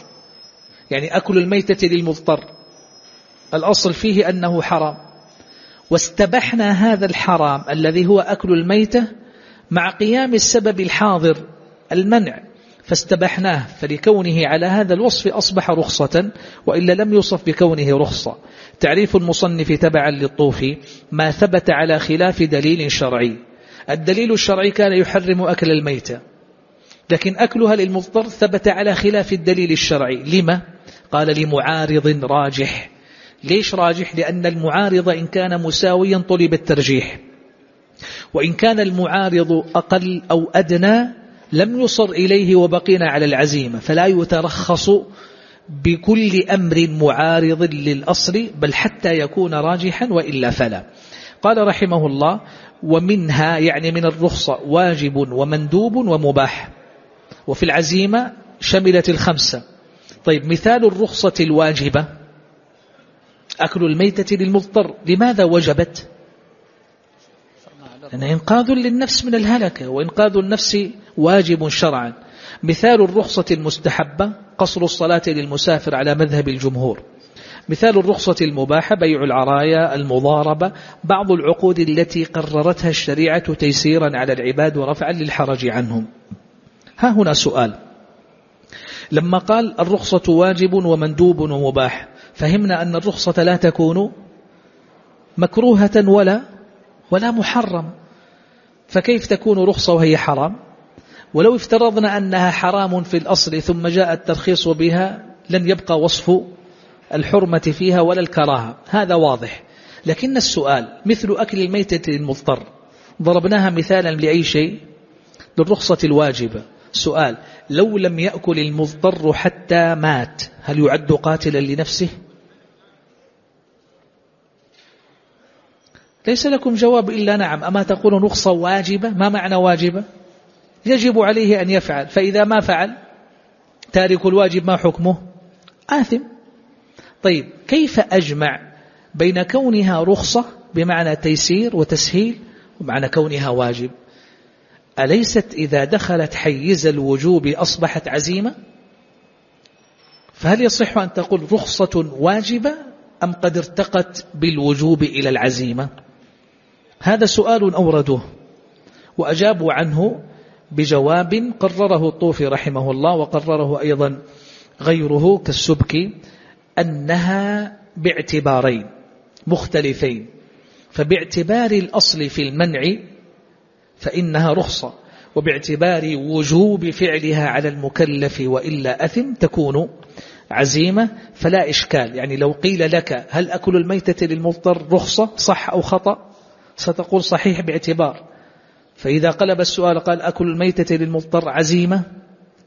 يعني أكل الميتة للمضطر. الأصل فيه أنه حرام. واستبحنا هذا الحرام الذي هو أكل الميتة مع قيام السبب الحاضر المنع فاستبحناه فلكونه على هذا الوصف أصبح رخصة وإلا لم يوصف بكونه رخصة. تعريف المصنف تبعا للطوفي ما ثبت على خلاف دليل شرعي. الدليل الشرعي كان يحرم أكل الميتة لكن أكلها للمضطر ثبت على خلاف الدليل الشرعي. لما؟ قال لمعارض راجح. ليش راجح؟ لأن المعارض إن كان مساويا طلب الترجيح. وإن كان المعارض أقل أو أدنى لم يصر إليه وبقينا على العزيمة فلا يترخص بكل أمر معارض للأصل بل حتى يكون راجحا وإلا فلا. قال رحمه الله ومنها يعني من الرخصة واجب ومندوب ومباح. وفي العزيمة شملت الخمسة. طيب مثال الرخصة الواجبة. أكل الميتة للمضطر لماذا وجبت؟ يعني إنقاذ للنفس من الهلكة وإنقاذ النفس واجب شرعا. مثال الرخصة المستحبة قصر الصلاة للمسافر على مذهب الجمهور. مثال الرخصة المباحة بيع العرايا المضاربة بعض العقود التي قررتها الشريعة تيسيرا على العباد ورفعا للحرج عنهم. ها هنا سؤال. لما قال الرخصة واجب ومندوب ومباح فهمنا أن الرخصة لا تكون مكروهة ولا ولا محرم. فكيف تكون رخصة وهي حرام؟ ولو افترضنا أنها حرام في الأصل ثم جاء الترخيص بها لن يبقى وصف الحرمة فيها ولا الكراهة. هذا واضح. لكن السؤال مثل أكل الميتة المضطر ضربناها مثالا لأي شيء؟ للرخصة الواجبة. سؤال لو لم يأكل المضطر حتى مات هل يعد قاتلا لنفسه؟ ليس لكم جواب إلا نعم. أما تقولون رخصة واجبة ما معنى واجبة يجب عليه أن يفعل. فإذا ما فعل تارك الواجب ما حكمه؟ آثم. طيب كيف أجمع بين كونها رخصة بمعنى تيسير وتسهيل ومعنى كونها واجب؟ أليست إذا دخلت حيز الوجوب أصبحت عزيمة؟ فهل يصح أن تقول رخصة واجبة أم قد ارتقت بالوجوب إلى العزيمة؟ هذا سؤال أوردوه وأجابوا عنه بجواب قرره الطوفي رحمه الله وقرره أيضا غيره كالسبكي أنها باعتبارين مختلفين. فباعتبار الأصل في المنع فإنها رخصة وباعتبار وجوب فعلها على المكلف وإلا أثم تكون عزيمة فلا إشكال. يعني لو قيل لك هل أكل الميتة للمضطر رخصة صح أو خطأ؟ ستقول صحيح باعتبار. فإذا قلب السؤال قال أكل الميتة للمضطر عزيمة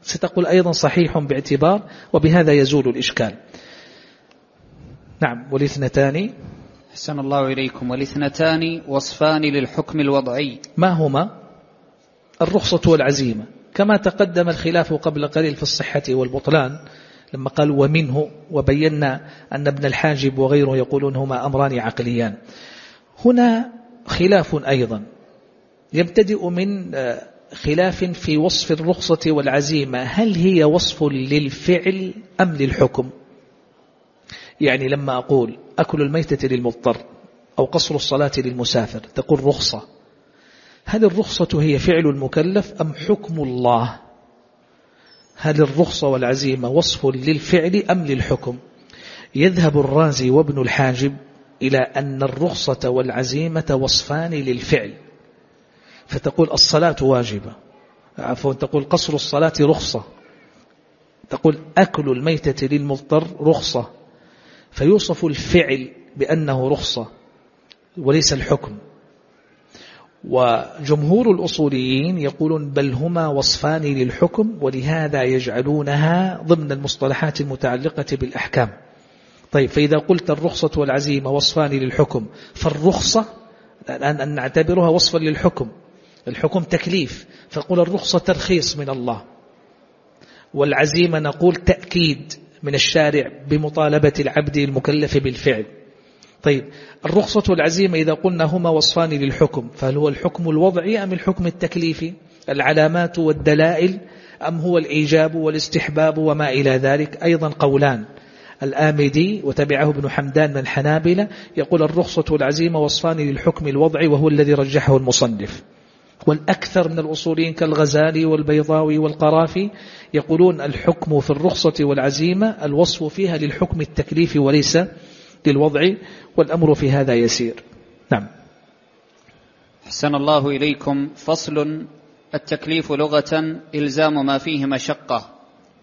ستقول أيضا صحيح باعتبار وبهذا يزول الإشكال. نعم والاثنتان. أحسن الله إليكم. والاثنتان وصفان للحكم الوضعي. ما هما؟ الرخصة والعزيمة. كما تقدم الخلاف قبل قليل في الصحة والبطلان لما قال ومنه وبينا أن ابن الحاجب وغيره يقولون هما أمران عقليان. هنا خلاف أيضا. يبتدئ من آه، خلاف في وصف الرخصة والعزيمة. هل هي وصف للفعل أم للحكم؟ يعني لما أقول أكل الميتة للمضطر أو قصر الصلاة للمسافر تقول رخصة. هل الرخصة هي فعل المكلف أم حكم الله؟ هل الرخصة والعزيمة وصف للفعل أم للحكم؟ يذهب الرازي وابن الحاجب إلى أن الرخصة والعزيمة وصفان للفعل. فتقول الصلاة واجبة. عفوا تقول قصر الصلاة رخصة. تقول أكل الميتة للمضطر رخصة. فيوصف الفعل بأنه رخصة وليس الحكم. وجمهور الأصوليين يقولون بل هما وصفان للحكم ولهذا يجعلونها ضمن المصطلحات المتعلقة بالأحكام. طيب فإذا قلت الرخصة والعزيمة وصفان للحكم فالرخصة أن نعتبرها وصفا للحكم. الحكم تكليف فقول الرخصة ترخيص من الله. والعزيمة نقول تأكيد من الشارع بمطالبة العبد المكلف بالفعل. طيب الرخصة والعزيمة إذا قلنا هما وصفان للحكم فهل هو الحكم الوضعي أم الحكم التكليفي؟ العلامات والدلائل أم هو الإيجاب والاستحباب وما إلى ذلك؟ أيضا قولان. الآمدي وتبعه ابن حمدان من حنابلة يقول الرخصة والعزيمة وصفان للحكم الوضعي وهو الذي رجحه المصنف. والأكثر من الأصولين كالغزالي والبيضاوي والقرافي يقولون الحكم في الرخصة والعزيمة الوصف فيها للحكم التكليفي وليس للوضع والأمر في هذا يسير. نعم. حسن الله إليكم. فصل التكليف لغة إلزام ما فيه مشقة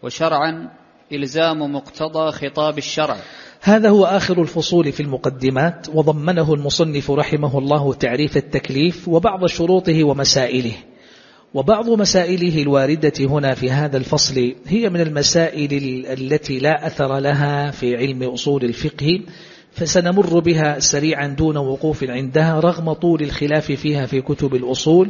وشرعا إلزام مقتضى خطاب الشرع. هذا هو آخر الفصول في المقدمات وضمنه المصنف رحمه الله تعريف التكليف وبعض شروطه ومسائله. وبعض مسائله الواردة هنا في هذا الفصل هي من المسائل التي لا أثر لها في علم أصول الفقه فسنمر بها سريعا دون وقوف عندها رغم طول الخلاف فيها في كتب الأصول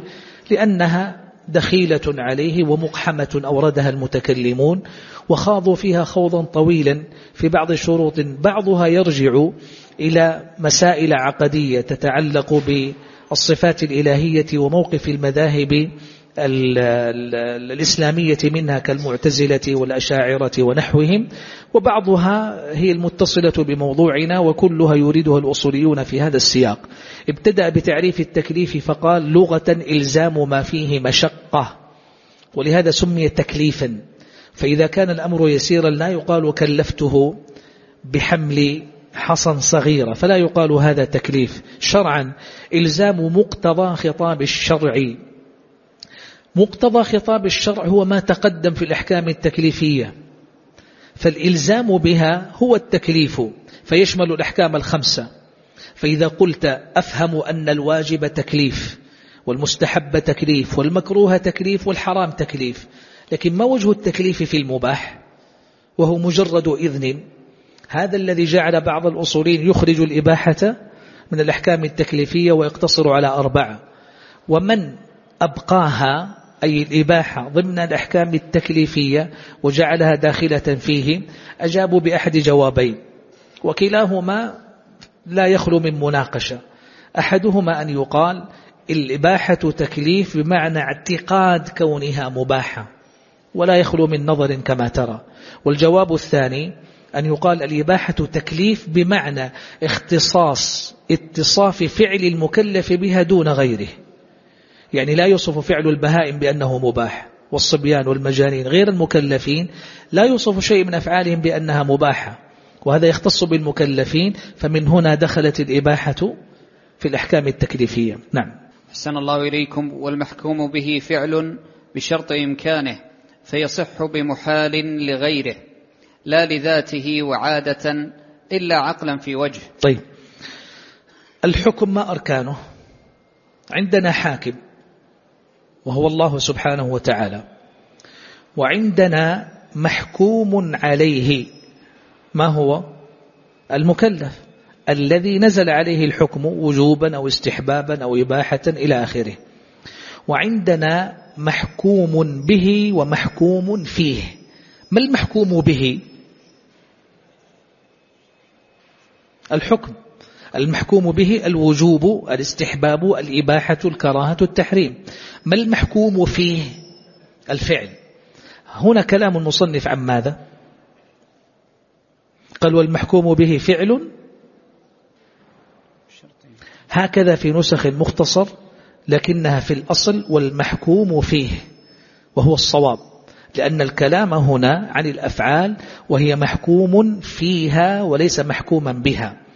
لأنها دخيلة عليه ومقحمة أوردها المتكلمون وخاضوا فيها خوضا طويلا في بعض شروط بعضها يرجع إلى مسائل عقدية تتعلق بالصفات الإلهية وموقف المذاهب الإسلامية منها كالمعتزلة والأشاعرة ونحوهم وبعضها هي المتصلة بموضوعنا وكلها يريدها الأصوليون في هذا السياق. ابتدأ بتعريف التكليف فقال لغة إلزام ما فيه مشقة ولهذا سمي تكليفا. فإذا كان الأمر يسيرا لا يقال كلفته بحمل حصن صغيرة فلا يقال هذا تكليف. شرعا إلزام مقتضى خطاب الشرع مقتضى خطاب الشرع هو ما تقدم في الأحكام التكليفية. فالإلزام بها هو التكليف فيشمل الأحكام الخمسة. فإذا قلت أفهم أن الواجب تكليف والمستحب تكليف والمكروه تكليف والحرام تكليف لكن ما وجه التكليف في المباح؟ وهو مجرد إذن. هذا الذي جعل بعض الأصولين يخرج الإباحة من الأحكام التكليفية ويقتصر على أربعة. ومن أبقاها أي الإباحة ضمن الأحكام التكليفية وجعلها داخلة فيه أجابوا بأحد جوابين. وكلاهما لا يخلو من مناقشة. أحدهما أن يقال الإباحة تكليف بمعنى اعتقاد كونها مباحة ولا يخلو من نظر كما ترى. والجواب الثاني أن يقال الإباحة تكليف بمعنى اختصاص اتصاف فعل المكلف بها دون غيره. يعني لا يوصف فعل البهائم بأنه مباح والصبيان والمجانين غير المكلفين لا يوصف شيء من أفعالهم بأنها مباحة وهذا يختص بالمكلفين فمن هنا دخلت الإباحة في الأحكام التكليفية. نعم. حسن الله إليكم والمحكوم به فعل بشرط إمكانه فيصح بمحال لغيره لا لذاته وعادة إلا عقلا في وجه. طيب. الحكم ما أركانه؟ عندنا حاكم. وهو الله سبحانه وتعالى. وعندنا محكوم عليه. ما هو؟ المكلف. الذي نزل عليه الحكم وجوبا أو استحبابا أو إباحة إلى آخره. وعندنا محكوم به ومحكوم فيه. ما المحكوم به؟ الحكم. المحكوم به الوجوب الاستحباب الإباحة الكراهة التحريم. ما المحكوم فيه؟ الفعل. هنا كلام المصنف عن ماذا؟ قال والمحكوم به فعل. هكذا في نسخ مختصر لكنها في الأصل والمحكوم فيه وهو الصواب. لأن الكلام هنا عن الأفعال وهي محكوم فيها وليس محكوما بها.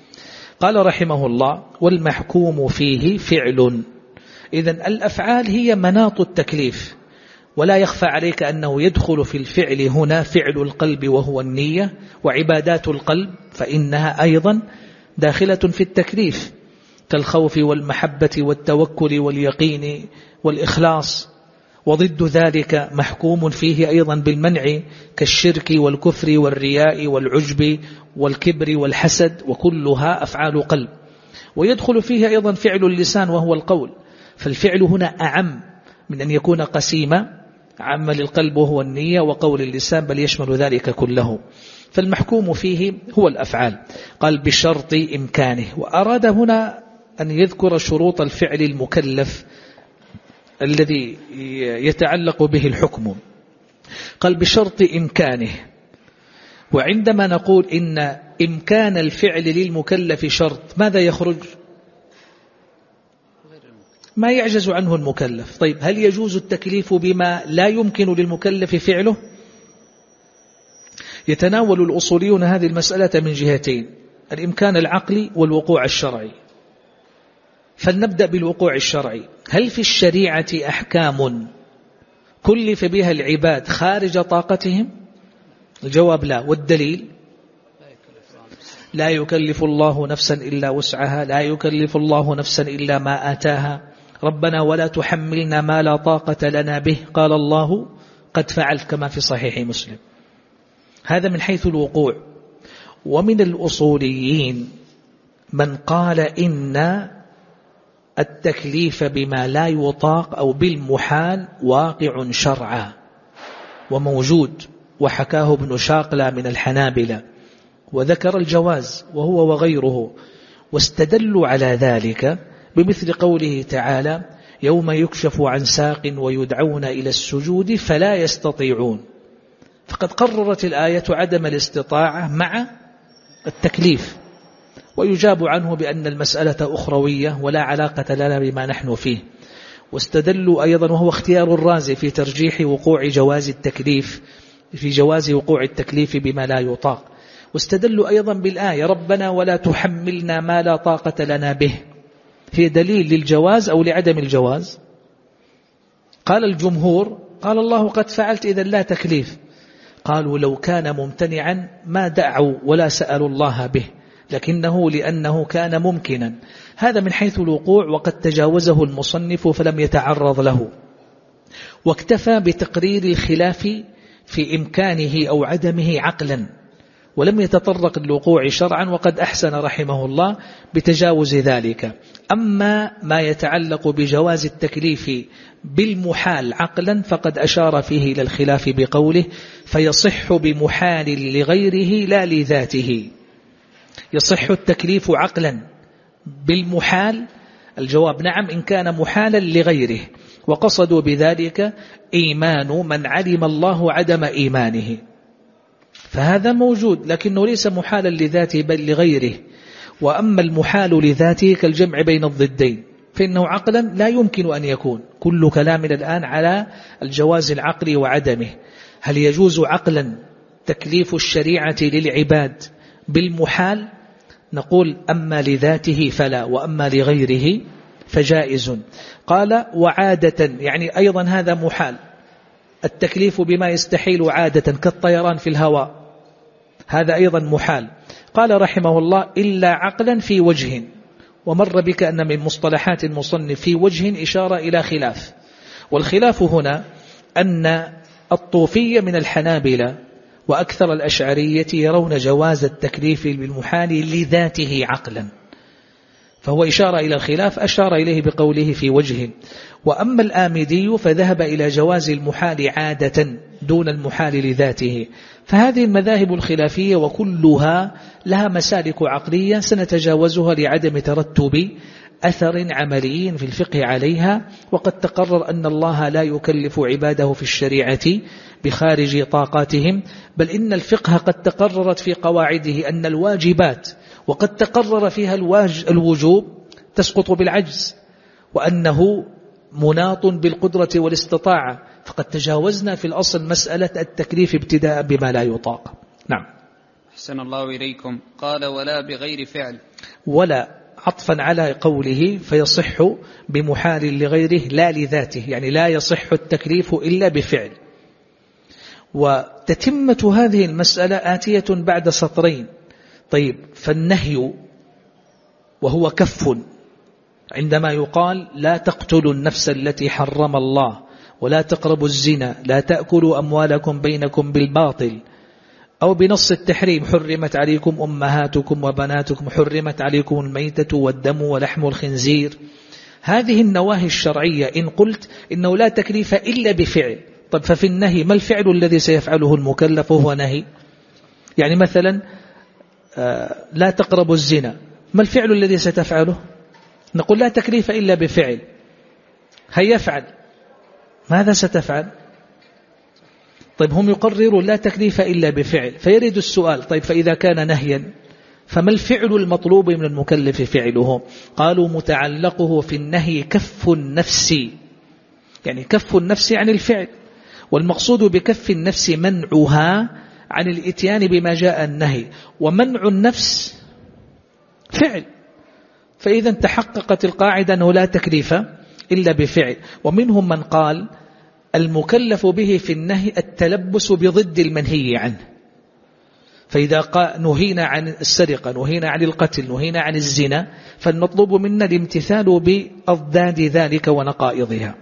قال رحمه الله والمحكوم فيه فعل. إذا الأفعال هي مناط التكليف ولا يخفى عليك أنه يدخل في الفعل هنا فعل القلب وهو النية وعبادات القلب فإنها أيضا داخلة في التكليف كالخوف والمحبة والتوكل واليقين والإخلاص. وضد ذلك محكوم فيه أيضا بالمنع كالشرك والكفر والرياء والعجب والكبر والحسد وكلها أفعال قلب. ويدخل فيه أيضا فعل اللسان وهو القول. فالفعل هنا أعم من أن يكون قسيما. عم للقلب وهو النية وقول اللسان بل يشمل ذلك كله. فالمحكوم فيه هو الأفعال. قال بشرط إمكانه. وأراد هنا أن يذكر شروط الفعل المكلف الذي يتعلق به الحكم. قال بشرط إمكانه. وعندما نقول إن إمكان الفعل للمكلف شرط ماذا يخرج؟ ما يعجز عنه المكلف. طيب هل يجوز التكليف بما لا يمكن للمكلف فعله؟ يتناول الأصوليون هذه المسألة من جهتين الإمكان العقلي والوقوع الشرعي. فلنبدأ بالوقوع الشرعي. هل في الشريعة أحكام كلف بها العباد خارج طاقتهم؟ الجواب لا والدليل؟ لا يكلف الله نفسا إلا وسعها لا يكلف الله نفسا إلا ما آتاها. ربنا ولا تحملنا ما لا طاقة لنا به. قال الله قد فعلت كما في صحيح مسلم. هذا من حيث الوقوع. ومن الأصوليين من قال إن التكليف بما لا يطاق أو بالمحال واقع شرعا وموجود وحكاه ابن شاقلة من الحنابلة وذكر الجواز وهو وغيره واستدلوا على ذلك بمثل قوله تعالى يوم يكشف عن ساق ويدعون إلى السجود فلا يستطيعون. فقد قررت الآية عدم الاستطاعة مع التكليف. ويجاب عنه بأن المسألة أخروية ولا علاقة لنا بما نحن فيه. واستدلوا أيضا وهو اختيار الرازي في ترجيح وقوع جواز التكليف في جواز وقوع التكليف بما لا يطاق. واستدلوا أيضا بالآية ربنا ولا تحملنا ما لا طاقة لنا به. هي دليل للجواز أو لعدم الجواز؟ قال الجمهور قال الله قد فعلت إذا لا تكليف. قالوا لو كان ممتنعا ما دعوا ولا سألوا الله به. لكنه لأنه كان ممكنا. هذا من حيث الوقوع وقد تجاوزه المصنف فلم يتعرض له. واكتفى بتقرير الخلاف في إمكانه أو عدمه عقلا ولم يتطرق للوقوع شرعا وقد أحسن رحمه الله بتجاوز ذلك. أما ما يتعلق بجواز التكليف بالمحال عقلا فقد أشار فيه إلى الخلاف بقوله فيصح بمحال لغيره لا لذاته. يصح التكليف عقلا بالمحال؟ الجواب نعم إن كان محالا لغيره. وقصدوا بذلك إيمان من علم الله عدم إيمانه. فهذا موجود لكنه ليس محالا لذاته بل لغيره. وأما المحال لذاته كالجمع بين الضدين فإنه عقلا لا يمكن أن يكون. كل كلامنا الآن على الجواز العقلي وعدمه. هل يجوز عقلا تكليف الشريعة للعباد بالمحال نقول أما لذاته فلا وأما لغيره فجائز. قال وعادة يعني أيضا هذا محال. التكليف بما يستحيل عادة كالطيران في الهواء. هذا أيضا محال. قال رحمه الله إلا عقلا في وجه ومر بك أن من مصطلحات المصنف في وجه إشارة إلى خلاف. والخلاف هنا أن الطوفية من الحنابلة وأكثر الأشعرية يرون جواز التكليف بالمحال لذاته عقلا. فهو إشارة إلى الخلاف أشار إليه بقوله في وجه. وأما الآمدي فذهب إلى جواز المحال عادة دون المحال لذاته. فهذه المذاهب الخلافية وكلها لها مسالك عقلية سنتجاوزها لعدم ترتب أثر عملي في الفقه عليها. وقد تقرر أن الله لا يكلف عباده في الشريعة بخارج طاقاتهم بل إن الفقه قد تقررت في قواعده أن الواجبات وقد تقرر فيها الوجوب تسقط بالعجز وأنه مناط بالقدرة والاستطاعة. فقد تجاوزنا في الأصل مسألة التكليف ابتداء بما لا يطاق. نعم. أحسن الله إليكم. قال ولا بغير فعل. ولا عطفا على قوله فيصح بمحال لغيره لا لذاته. يعني لا يصح التكليف إلا بفعل. وتتمة هذه المسألة آتية بعد سطرين. طيب فالنهي وهو كف عندما يقال لا تقتلوا النفس التي حرم الله ولا تقربوا الزنا لا تأكلوا أموالكم بينكم بالباطل أو بنص التحريم حرمت عليكم أمهاتكم وبناتكم حرمت عليكم الميتة والدم ولحم الخنزير. هذه النواهي الشرعية إن قلت إنه لا تكليف إلا بفعل. طب ففي النهي ما الفعل الذي سيفعله المكلف وهو نهي؟ يعني مثلا آه، لا تقربوا الزنا ما الفعل الذي ستفعله؟ نقول لا تكليف إلا بفعل. هيا يفعل؟ ماذا ستفعل؟ طيب هم يقرروا لا تكليف إلا بفعل فيرد السؤال طيب فإذا كان نهيا فما الفعل المطلوب من المكلف فعله؟ قالوا متعلقه في النهي كف النفس يعني كف النفس عن الفعل. والمقصود بكف النفس منعها عن الإتيان بما جاء النهي ومنع النفس فعل. فإذا تحققت القاعدة أنه لا تكليف إلا بفعل. ومنهم من قال المكلف به في النهي التلبس بضد المنهي عنه. فإذا نهينا عن السرقة نهينا عن القتل نهينا عن الزنا فالمطلوب منا الامتثال بأضداد ذلك ونقائضها.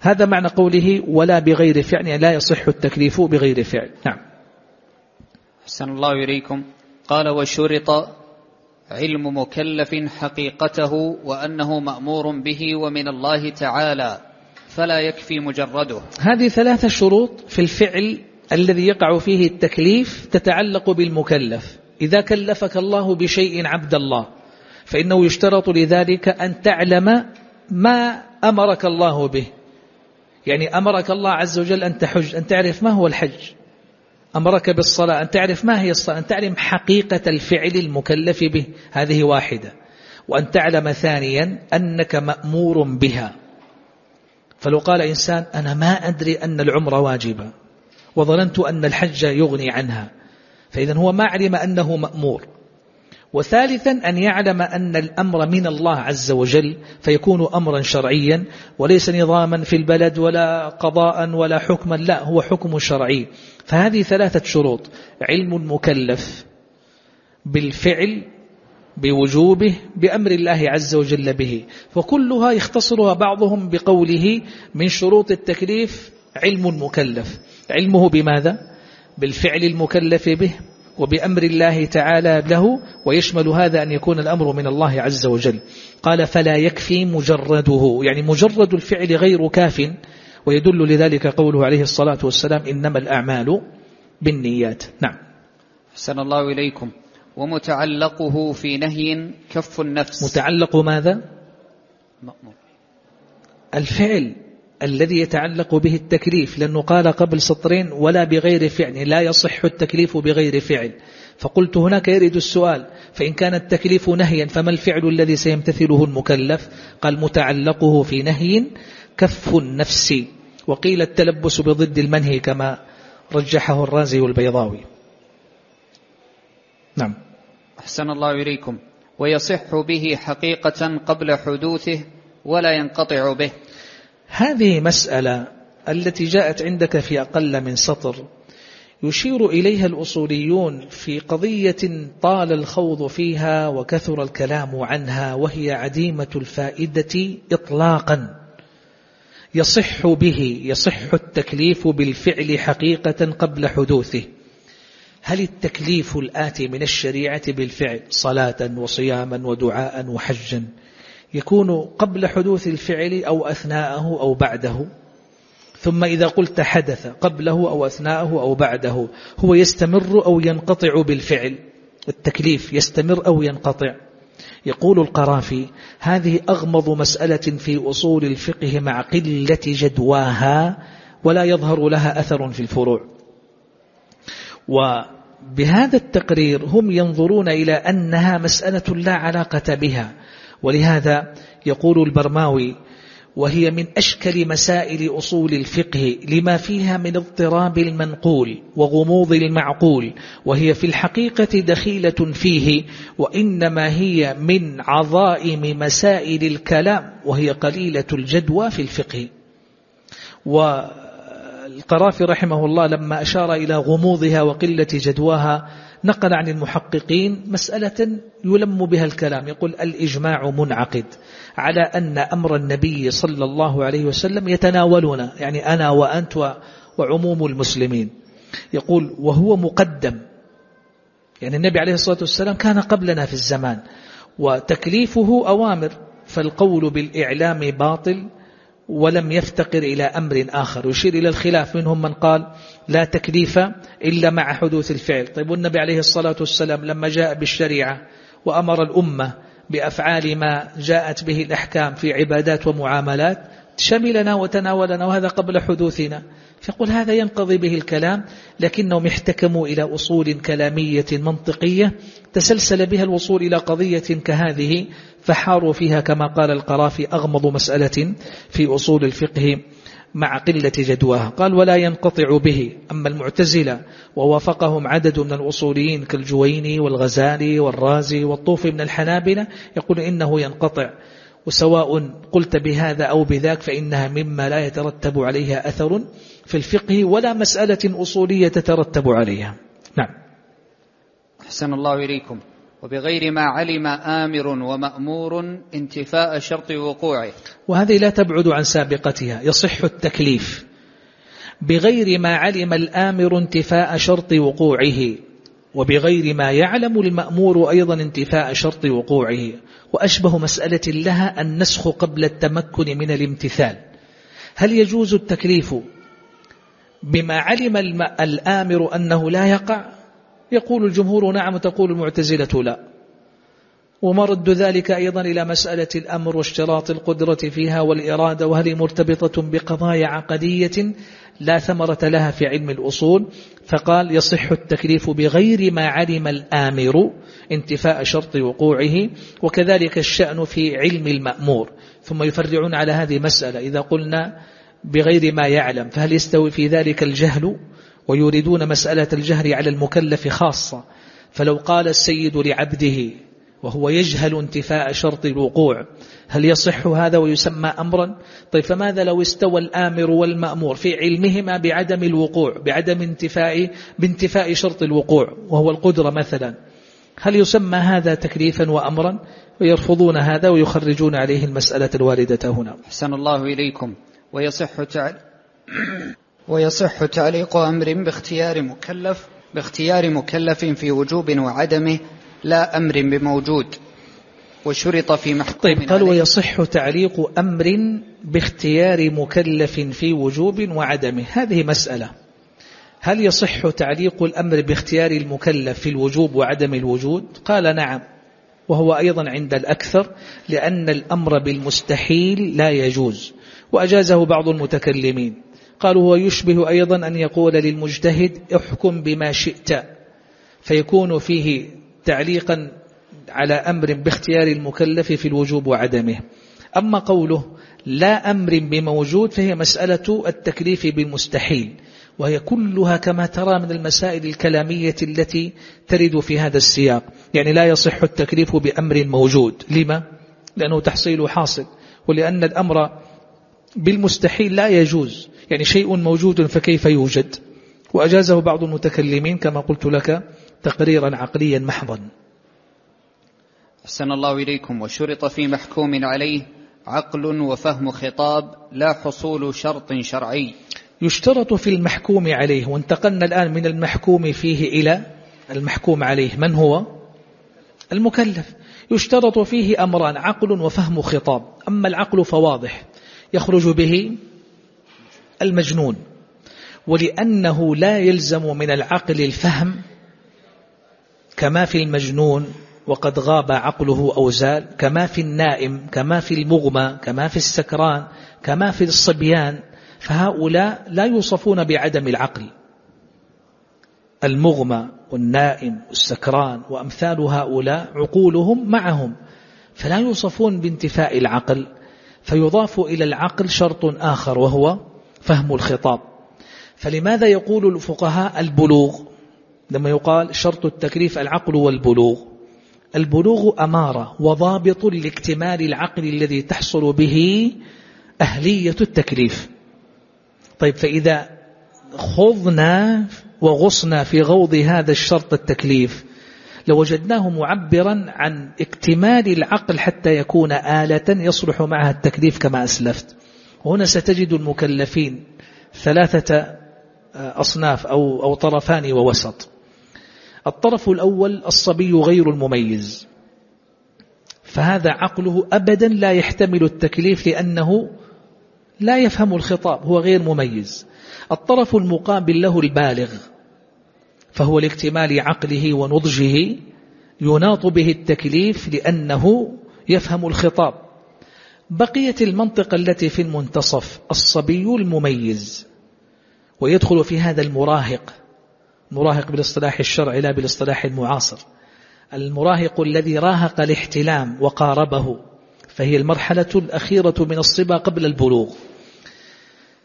هذا معنى قوله ولا بغير فعل يعني لا يصح التكليف بغير فعل. نعم. حسن الله إليكم. قال وشرط علم مكلف حقيقته وأنه مأمور به ومن الله تعالى فلا يكفي مجرده. هذه ثلاثة شروط في الفعل الذي يقع فيه التكليف تتعلق بالمكلف. إذا كلفك الله بشيء عبد الله فإنه يشترط لذلك أن تعلم ما أمرك الله به. يعني أمرك الله عز وجل أن تحج أن تعرف ما هو الحج. أمرك بالصلاة أن تعرف ما هي الصلاة أن تعلم حقيقة الفعل المكلف به. هذه واحدة. وأن تعلم ثانيا أنك مأمور بها. فلو قال إنسان أنا ما أدري أن العمر واجبة وظننت أن الحج يغني عنها. فإذا هو ما علم أنه مأمور. وثالثا أن يعلم أن الأمر من الله عز وجل فيكون أمرا شرعيا وليس نظاما في البلد ولا قضاء ولا حكما لا هو حكم شرعي. فهذه ثلاثة شروط. علم مكلف بالفعل بوجوبه بأمر الله عز وجل به. فكلها يختصرها بعضهم بقوله من شروط التكليف علم مكلف. علمه بماذا؟ بالفعل المكلف به وبأمر الله تعالى له ويشمل هذا أن يكون الأمر من الله عز وجل. قال فلا يكفي مجرده. يعني مجرد الفعل غير كاف ويدل لذلك قوله عليه الصلاة والسلام إنما الأعمال بالنيات. نعم. حسن الله إليكم. ومتعلقه في نهي كف النفس. متعلق ماذا؟ الفعل. الذي يتعلق به التكليف لأنه قال قبل سطرين ولا بغير فعل لا يصح التكليف بغير فعل. فقلت هناك يرد السؤال فإن كان التكليف نهيا فما الفعل الذي سيمتثله المكلف؟ قال متعلقه في نهي كف النفس. وقيل التلبس بضد المنهي كما رجحه الرازي والبيضاوي نعم. أحسن الله إليكم. ويصح به حقيقة قبل حدوثه ولا ينقطع به. هذه مسألة التي جاءت عندك في أقل من سطر يشير إليها الأصوليون في قضية طال الخوض فيها وكثر الكلام عنها وهي عديمة الفائدة إطلاقا. يصح به يصح التكليف بالفعل حقيقة قبل حدوثه. هل التكليف الآتي من الشريعة بالفعل صلاة وصياما ودعاء وحجا؟ يكون قبل حدوث الفعل أو أثناءه أو بعده. ثم إذا قلت حدث قبله أو أثناءه أو بعده هو يستمر أو ينقطع بالفعل. التكليف يستمر أو ينقطع. يقول القرافي هذه أغمض مسألة في أصول الفقه مع قلة جدواها ولا يظهر لها أثر في الفروع. وبهذا التقرير هم ينظرون إلى أنها مسألة لا علاقة بها ولهذا يقول البرماوي وهي من أشكل مسائل أصول الفقه لما فيها من اضطراب المنقول وغموض المعقول وهي في الحقيقة دخيلة فيه وإنما هي من عظائم مسائل الكلام وهي قليلة الجدوى في الفقه. والقرافي رحمه الله لما أشار إلى غموضها وقلة جدواها نقل عن المحققين مسألة يلم بها الكلام يقول الإجماع منعقد على أن أمر النبي صلى الله عليه وسلم يتناولنا يعني أنا وأنت وعموم المسلمين. يقول وهو مقدم يعني النبي عليه الصلاة والسلام كان قبلنا في الزمان وتكليفه أوامر فالقول بالإعلام باطل ولم يفتقر إلى أمر آخر. يشير إلى الخلاف منهم من قال لا تكليف إلا مع حدوث الفعل. طيب والنبي عليه الصلاة والسلام لما جاء بالشريعة وأمر الأمة بأفعال ما جاءت به الأحكام في عبادات ومعاملات شملنا وتناولنا وهذا قبل حدوثنا. فيقول هذا ينقضي به الكلام لكنهم احتكموا إلى أصول كلامية منطقية تسلسل بها الوصول إلى قضية كهذه فحاروا فيها كما قال القرافي أغمض مسألة في أصول الفقه مع قلة جدواها. قال ولا ينقطع به. أما المعتزلة ووافقهم عدد من الأصوليين كالجويني والغزالي والرازي والطوفي من الحنابلة يقول إنه ينقطع. وسواء قلت بهذا أو بذاك فإنها مما لا يترتب عليها أثر في الفقه ولا مسألة أصولية تترتب عليها. نعم. أحسن الله إليكم. وبغير ما علم آمر ومأمور انتفاء شرط وقوعه. وهذه لا تبعد عن سابقتها يصح التكليف. بغير ما علم الآمر انتفاء شرط وقوعه وبغير ما يعلم المأمور أيضا انتفاء شرط وقوعه. وأشبه مسألة لها النسخ قبل التمكن من الامتثال. هل يجوز التكليف بما علم الآمر أنه لا يقع؟ يقول الجمهور نعم تقول المعتزلة لا. ومرد ذلك أيضا إلى مسألة الأمر واشتراط القدرة فيها والإرادة وهل مرتبطة بقضايا عقدية لا ثمرة لها في علم الأصول؟ فقال يصح التكليف بغير ما علم الآمر انتفاء شرط وقوعه وكذلك الشأن في علم المأمور. ثم يفرعون على هذه مسألة إذا قلنا بغير ما يعلم فهل يستوي في ذلك الجهل؟ ويريدون مسألة الجهل على المكلف خاصة. فلو قال السيد لعبده وهو يجهل انتفاء شرط الوقوع هل يصح هذا ويسمى أمرا؟ طيب فماذا لو استوى الآمر والمأمور في علمهما بعدم الوقوع بعدم انتفاء بانتفاء شرط الوقوع وهو القدرة مثلا؟ هل يسمى هذا تكليفا وأمرا؟ ويرفضون هذا ويخرجون عليه المسألة الواردة هنا. حسن الله إليكم. ويصح تعليق ويصح تعليق أمر باختيار مكلف باختيار مكلف في وجوب وعدمه لا أمر بموجود وشرط في محكوم طيب قال ويصح تعليق أمر باختيار مكلف في وجوب وعدمه هذه مسألة. هل يصح تعليق الأمر باختيار المكلف في الوجوب وعدم الوجود؟ قال نعم. وهو أيضا عند الأكثر لأن الأمر بالمستحيل لا يجوز. وأجازه بعض المتكلمين. قالوا هو يشبه أيضا أن يقول للمجتهد احكم بما شئت. فيكون فيه تعليقا على أمر باختيار المكلف في الوجوب وعدمه. أما قوله لا أمر بموجود فهي مسألة التكليف بالمستحيل وهي كلها كما ترى من المسائل الكلامية التي ترد في هذا السياق. يعني لا يصح التكليف بأمر موجود. لما؟ لأنه تحصيل حاصل. ولأن الأمر بالمستحيل لا يجوز. يعني شيء موجود فكيف يوجد؟ وأجازه بعض المتكلمين كما قلت لك تقريرا عقليا محضا. أحسن الله إليكم وشرط في محكوم عليه عقل وفهم خطاب لا حصول شرط شرعي. يشترط في المحكوم عليه وانتقلنا الآن من المحكوم فيه إلى المحكوم عليه. من هو؟ المكلف. يشترط فيه أمران عقل وفهم خطاب. أما العقل فواضح يخرج به المجنون. ولأنه لا يلزم من العقل الفهم كما في المجنون وقد غاب عقله أو زال كما في النائم كما في المغمى كما في السكران كما في الصبيان. فهؤلاء لا يوصفون بعدم العقل. المغمى والنائم والسكران وأمثال هؤلاء عقولهم معهم فلا يوصفون بانتفاء العقل فيضاف إلى العقل شرط آخر وهو فهم الخطاب. فلماذا يقول الفقهاء البلوغ؟ لما يقال شرط التكليف العقل والبلوغ. البلوغ أمارة وضابط لاكتمال العقل الذي تحصل به أهلية التكليف. طيب فإذا خضنا وغصنا في غوض هذا الشرط التكليف لوجدناه معبرا عن اكتمال العقل حتى يكون آلة يصلح معها التكليف كما أسلفت. وهنا ستجد المكلفين ثلاثة أصناف أو, أو طرفان ووسط. الطرف الأول الصبي غير المميز. فهذا عقله أبدا لا يحتمل التكليف لأنه لا يفهم الخطاب هو غير مميز. الطرف المقابل له البالغ فهو لاكتمال عقله ونضجه يناط به التكليف لأنه يفهم الخطاب. بقية المنطقة التي في المنتصف الصبي المميز. ويدخل في هذا المراهق مراهق بالاصطلاح الشرعي لا بالاصطلاح المعاصر. المراهق الذي راهق الاحتلام وقاربه فهي المرحلة الأخيرة من الصبا قبل البلوغ.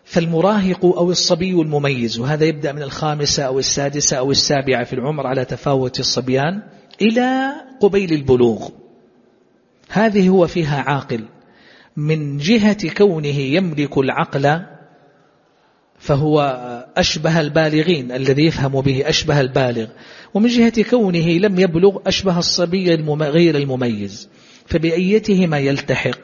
فالمراهق أو الصبي المميز وهذا يبدأ من الخامسة أو السادسة أو السابعة في العمر على تفاوت الصبيان إلى قبيل البلوغ. هذه هو فيها عاقل. من جهة كونه يملك العقل فهو أشبه البالغين الذي يفهم به أشبه البالغ. ومن جهة كونه لم يبلغ أشبه الصبي غير المميز. فبأيتهما يلتحق.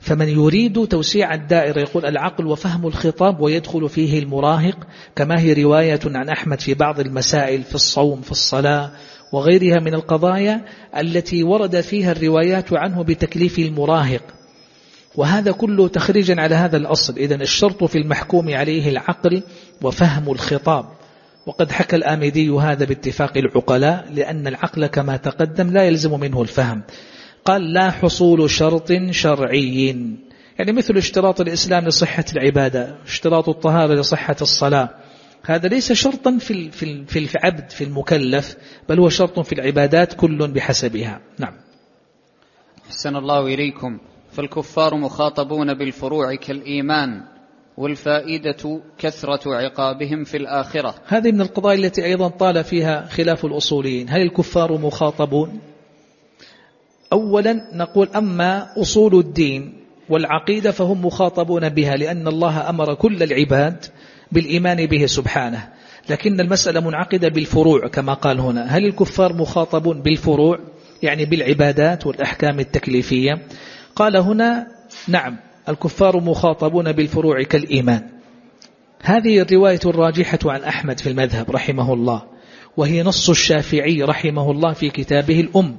فمن يريد توسيع الدائرة يقول العقل وفهم الخطاب ويدخل فيه المراهق كما هي رواية عن أحمد في بعض المسائل في الصوم في الصلاة وغيرها من القضايا التي ورد فيها الروايات عنه بتكليف المراهق. وهذا كله تخريجا على هذا الأصل. إذا الشرط في المحكوم عليه العقل وفهم الخطاب. وقد حكى الآمدي هذا باتفاق العقلاء لأن العقل كما تقدم لا يلزم منه الفهم. قال لا حصول شرط شرعي. يعني مثل اشتراط الإسلام لصحة العبادة اشتراط الطهارة لصحة الصلاة. هذا ليس شرطا في في العبد في المكلف بل هو شرط في العبادات كل بحسبها. نعم. حسن الله إليكم. فالكفار مخاطبون بالفروع كالإيمان والفائدة كثرة عقابهم في الآخرة. هذه من القضايا التي أيضا طال فيها خلاف الأصوليين. هل الكفار مخاطبون؟ أولا نقول أما أصول الدين والعقيدة فهم مخاطبون بها لأن الله أمر كل العباد بالإيمان به سبحانه. لكن المسألة منعقدة بالفروع كما قال هنا. هل الكفار مخاطبون بالفروع؟ يعني بالعبادات والأحكام التكليفية. قال هنا نعم الكفار مخاطبون بالفروع كالإيمان. هذه الرواية الراجحة عن أحمد في المذهب رحمه الله وهي نص الشافعي رحمه الله في كتابه الأم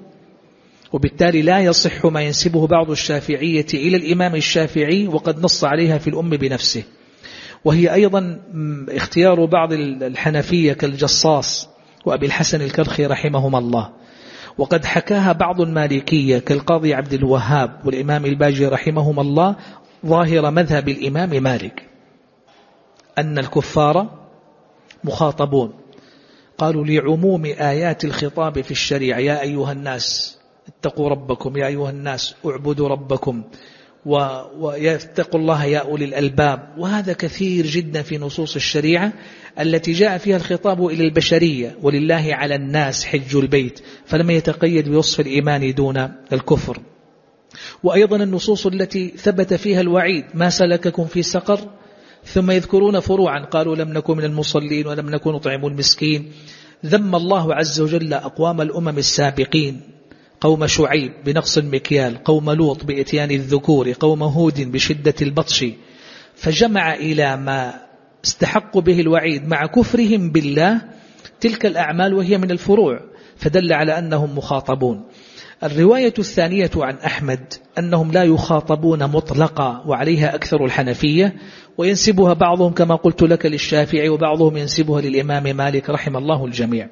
وبالتالي لا يصح ما ينسبه بعض الشافعية إلى الإمام الشافعي وقد نص عليها في الأم بنفسه. وهي أيضا اختيار بعض الحنفية كالجصاص وأبي الحسن الكرخي رحمهما الله. وقد حكاها بعض المالكية كالقاضي عبد الوهاب والإمام الباجي رحمهما الله ظاهر مذهب الإمام مالك أن الكفار مخاطبون. قالوا لعموم آيات الخطاب في الشريعة يا أيها الناس اتقوا ربكم يا أيها الناس اعبدوا ربكم ويتقوا الله يا أولي الألباب. وهذا كثير جدا في نصوص الشريعة التي جاء فيها الخطاب إلى البشرية ولله على الناس حج البيت فلم يتقيد بوصف الإيمان دون الكفر. وأيضا النصوص التي ثبت فيها الوعيد ما سلككم في سقر؟ ثم يذكرون فروعا قالوا لم نكن من المصلين ولم نكن نطعم المسكين. ذم الله عز وجل أقوام الأمم السابقين قوم شعيب بنقص المكيال قوم لوط بإتيان الذكور قوم هود بشدة البطش. فجمع إلى ما استحقوا به الوعيد مع كفرهم بالله تلك الأعمال وهي من الفروع فدل على أنهم مخاطبون. الرواية الثانية عن أحمد أنهم لا يخاطبون مطلقا وعليها أكثر الحنفية وينسبها بعضهم كما قلت لك للشافعي وبعضهم ينسبها للإمام مالك رحم الله الجميع.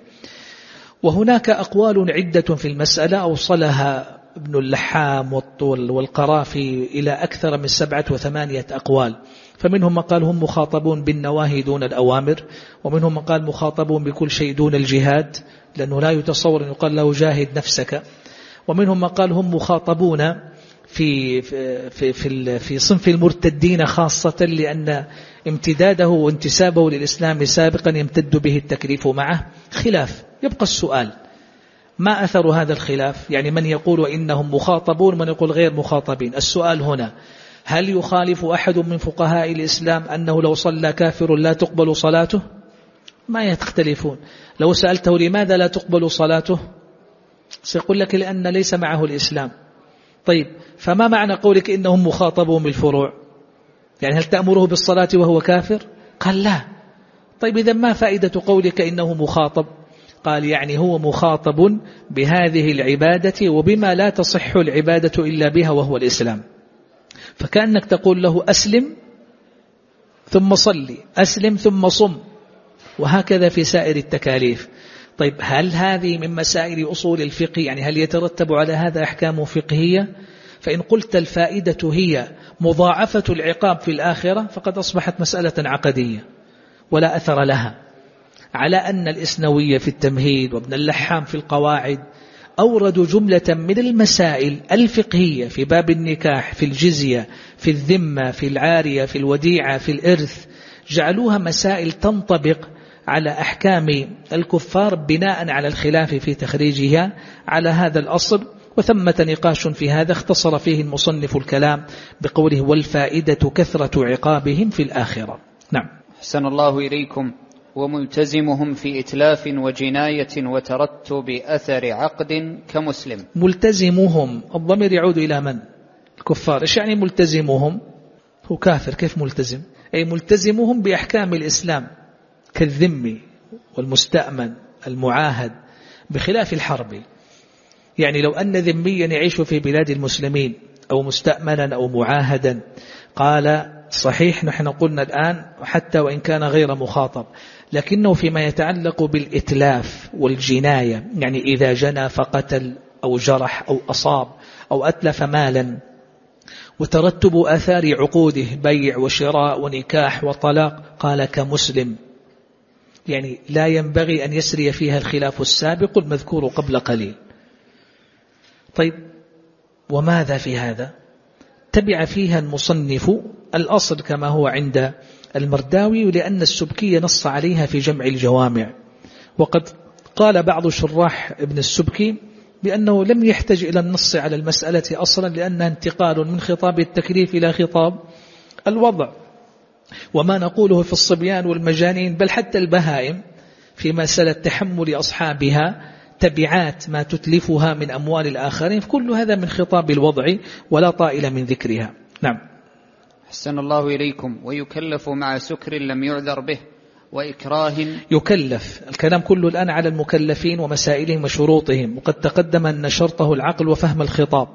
وهناك أقوال عدة في المسألة أوصلها ابن اللحام والقرافي إلى أكثر من سبعة وثمانية أقوال. فمنهم من قال هم مخاطبون بالنواهي دون الأوامر ومنهم من قال مخاطبون بكل شيء دون الجهاد لأنه لا يتصور أن يقال له جاهد نفسك. ومنهم من قال هم مخاطبون في في في في صنف المرتدين خاصة لأن امتداده وانتسابه للإسلام سابقا يمتد به التكليف معه. خلاف. يبقى السؤال ما أثر هذا الخلاف؟ يعني من يقول إنهم مخاطبون من يقول غير مخاطبين؟ السؤال هنا هل يخالف أحد من فقهاء الإسلام أنه لو صلى كافر لا تقبل صلاته؟ ما يختلفون. لو سألته لماذا لا تقبل صلاته؟ سيقول لك لأن ليس معه الإسلام. طيب فما معنى قولك إنهم مخاطبون بالفروع؟ يعني هل تأمره بالصلاة وهو كافر؟ قال لا. طيب إذا ما فائدة قولك إنه مخاطب؟ قال يعني هو مخاطب بهذه العبادة وبما لا تصح العبادة إلا بها وهو الإسلام. فكأنك تقول له أسلم ثم صلي أسلم ثم صم وهكذا في سائر التكاليف. طيب هل هذه من مسائل أصول الفقه؟ يعني هل يترتب على هذا أحكام فقهية؟ فإن قلت الفائدة هي مضاعفة العقاب في الآخرة فقد أصبحت مسألة عقدية ولا أثر لها. على أن الإسنوية في التمهيد وابن اللحام في القواعد أوردوا جملة من المسائل الفقهية في باب النكاح في الجزية في الذمة في العارية في الوديعة في الإرث. جعلوها مسائل تنطبق على أحكام الكفار بناء على الخلاف في تخريجها على هذا الأصل. وثمة نقاش في هذا اختصر فيه المصنف الكلام بقوله والفائدة كثرة عقابهم في الآخرة. نعم. أحسن الله إليكم. وملتزمهم في إتلاف وجناية وترتب أثر عقد كمسلم. ملتزمهم الضمير يعود إلى من؟ الكفار. إيش يعني ملتزمهم؟ هو كافر كيف ملتزم؟ أي ملتزمهم بأحكام الإسلام كالذم والمستأمن المعاهد بخلاف الحرب. يعني لو أن ذميا يعيش في بلاد المسلمين أو مستأمنا أو معاهدا قال صحيح نحن قلنا الآن حتى وإن كان غير مخاطب لكنه فيما يتعلق بالإتلاف والجناية يعني إذا جنى فقتل أو جرح أو أصاب أو أتلف مالا وترتب آثار عقوده بيع وشراء ونكاح وطلاق قال كمسلم. يعني لا ينبغي أن يسري فيها الخلاف السابق المذكور قبل قليل. طيب وماذا في هذا؟ تبع فيها المصنف الأصل كما هو عند المرداوي لأن السبكي نص عليها في جمع الجوامع. وقد قال بعض شراح ابن السبكي بأنه لم يحتج إلى النص على المسألة أصلا لأنها انتقال من خطاب التكليف إلى خطاب الوضع. وما نقوله في الصبيان والمجانين بل حتى البهائم في مسألة تحمل أصحابها تبعات ما تتلفها من أموال الآخرين كل هذا من خطاب الوضع ولا طائل من ذكرها. نعم. حسن الله إليكم ويكلف مع سكر لم يعذر به وإكراه. يكلف. الكلام كله الآن على المكلفين ومسائلهم وشروطهم وقد تقدم أن شرطه العقل وفهم الخطاب.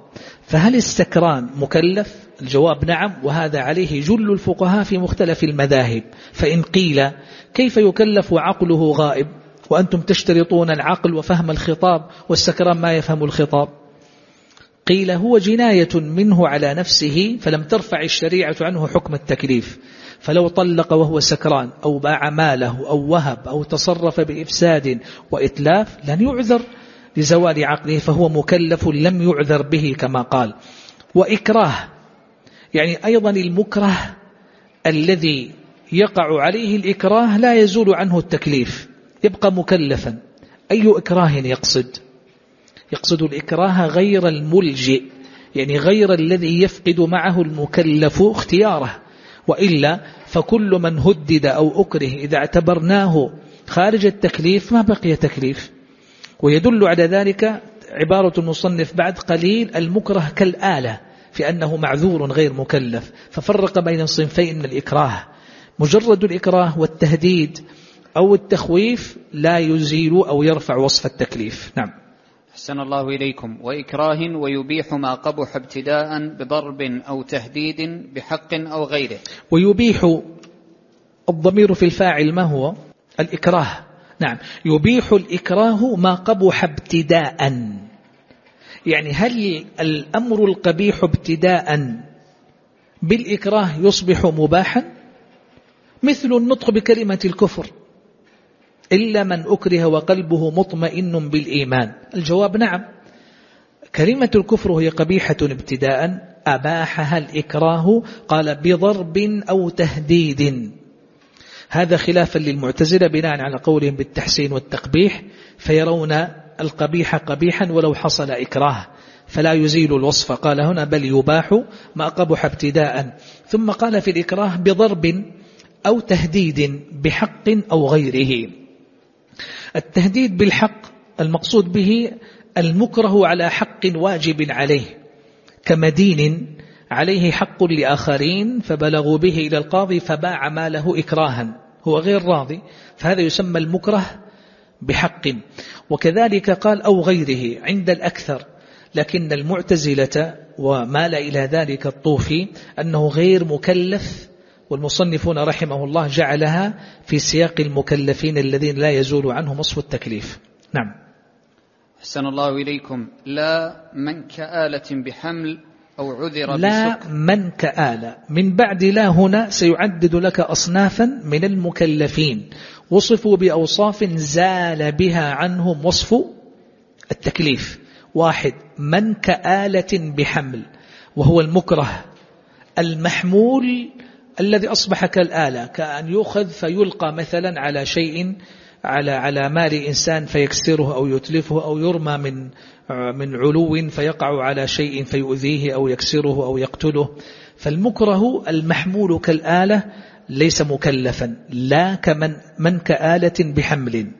فهل السكران مكلف؟ الجواب نعم وهذا عليه جل الفقهاء في مختلف المذاهب. فإن قيل كيف يكلف عقله غائب؟ وأنتم تشترطون العقل وفهم الخطاب والسكران ما يفهم الخطاب. قيل هو جناية منه على نفسه فلم ترفع الشريعة عنه حكم التكليف. فلو طلق وهو سكران أو باع ماله أو وهب أو تصرف بإفساد وإتلاف لن يعذر لزوال عقله فهو مكلف لم يعذر به كما قال. وإكراه يعني أيضا المكره الذي يقع عليه الإكراه لا يزول عنه التكليف يبقى مكلفا. أي إكراه يقصد؟ يقصد الإكراه غير الملجئ يعني غير الذي يفقد معه المكلف اختياره. وإلا فكل من هدد أو أكره إذا اعتبرناه خارج التكليف ما بقي تكليف. ويدل على ذلك عبارة المصنف بعد قليل المكره كالآلة في أنه معذور غير مكلف. ففرق بين صنفين من الإكراه. مجرد الإكراه والتهديد أو التخويف لا يزيل أو يرفع وصف التكليف. نعم. أحسن الله إليكم. وإكراه ويبيح ما قبح ابتداء بضرب أو تهديد بحق أو غيره. ويبيح الضمير في الفاعل ما هو؟ الإكراه. نعم. يبيح الإكراه ما قبح ابتداء. يعني هل الأمر القبيح ابتداء بالإكراه يصبح مباحا؟ مثل النطق بكلمة الكفر. إلا من أكره وقلبه مطمئن بالإيمان. الجواب نعم. كلمة الكفر هي قبيحة ابتداء. أباحها الإكراه. قال بضرب أو تهديد. هذا خلافا للمعتزلة بناء على قولهم بالتحسين والتقبيح. فيرون القبيح قبيحا ولو حصل إكراه. فلا يزيل الوصف. قال هنا بل يباح ما قبح ابتداء. ثم قال في الإكراه بضرب أو تهديد بحق أو غيره. التهديد بالحق المقصود به المكره على حق واجب عليه كمدين عليه حق لآخرين فبلغوا به إلى القاضي فباع ماله إكراها هو غير راضي فهذا يسمى المكره بحق. وكذلك قال أو غيره عند الأكثر لكن المعتزلة ومال إلى ذلك الطوفي أنه غير مكلف والمصنفون رحمه الله جعلها في سياق المكلفين الذين لا يزول عنهم وصف التكليف. نعم. حسن الله إليكم. لا من كآلة بحمل أو عذر لا من كآلة من بعد لا هنا سيعدد لك أصنافا من المكلفين. وصفوا بأوصاف زال بها عنهم وصف التكليف. واحد من كآلة بحمل وهو المكره المحمول الذي أصبح كالآلة كأن يؤخذ فيلقى مثلا على شيء على على مال إنسان فيكسره أو يتلفه أو يرمى من من علو فيقع على شيء فيؤذيه أو يكسره أو يقتله. فالمكره المحمول كالآلة ليس مكلفا لا كمن من كآلة بحمل.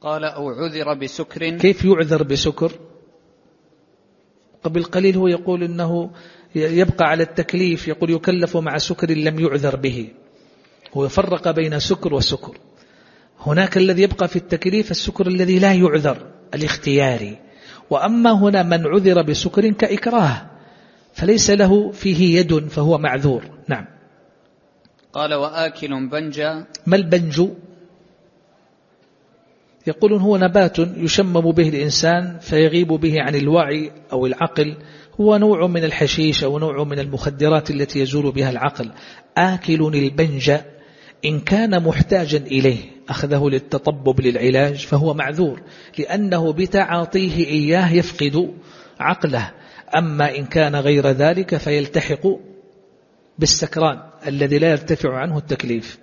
قال أو عذر بسكر. كيف يعذر بسكر؟ قبل قليل هو يقول إنه يبقى على التكليف يقول يكلف مع سكر لم يعذر به. هو فرق بين سكر وسكر. هناك الذي يبقى في التكليف السكر الذي لا يعذر الاختياري. وأما هنا من عذر بسكر كإكراه فليس له فيه يد فهو معذور. نعم. قال وآكل بنجا. ما البنج؟ يقولون هو نبات يشمم به الإنسان فيغيب به عن الوعي أو العقل هو نوع من الحشيش أو نوع من المخدرات التي يزول بها العقل. آكل البنج إن كان محتاجا إليه أخذه للتطبب للعلاج فهو معذور لأنه بتعاطيه إياه يفقد عقله. أما إن كان غير ذلك فيلتحق بالسكران الذي لا يرتفع عنه التكليف.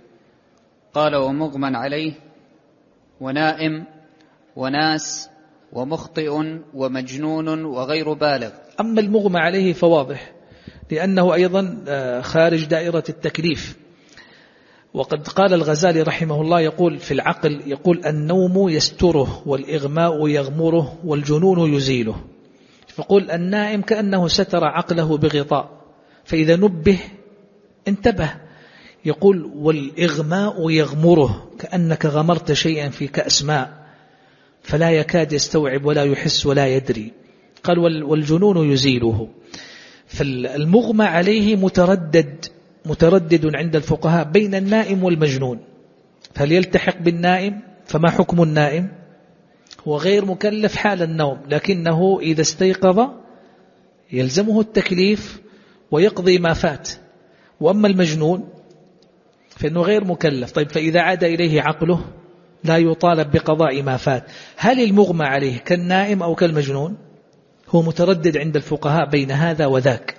قال ومغمى عليه ونائم وناس ومخطئ ومجنون وغير بالغ. أما المغمى عليه فواضح لأنه أيضا آه، خارج دائرة التكليف. وقد قال الغزالي رحمه الله يقول في العقل يقول النوم يستره والإغماء يغمره والجنون يزيله. فقل النائم كأنه ستر عقله بغطاء فإذا نبه انتبه. يقول والإغماء يغمره كأنك غمرت شيئا في كأس ماء. فلا يكاد يستوعب ولا يحس ولا يدري. قال والجنون يزيله. فالمغمى عليه متردد متردد عند الفقهاء بين النائم والمجنون. فهل يلتحق بالنائم فما حكم النائم؟ هو غير مكلف حال النوم لكنه إذا استيقظ يلزمه التكليف ويقضي ما فات. وأما المجنون فإنه غير مكلف. طيب فإذا عاد إليه عقله لا يطالب بقضاء ما فات. هل المغمى عليه كالنائم أو كالمجنون؟ هو متردد عند الفقهاء بين هذا وذاك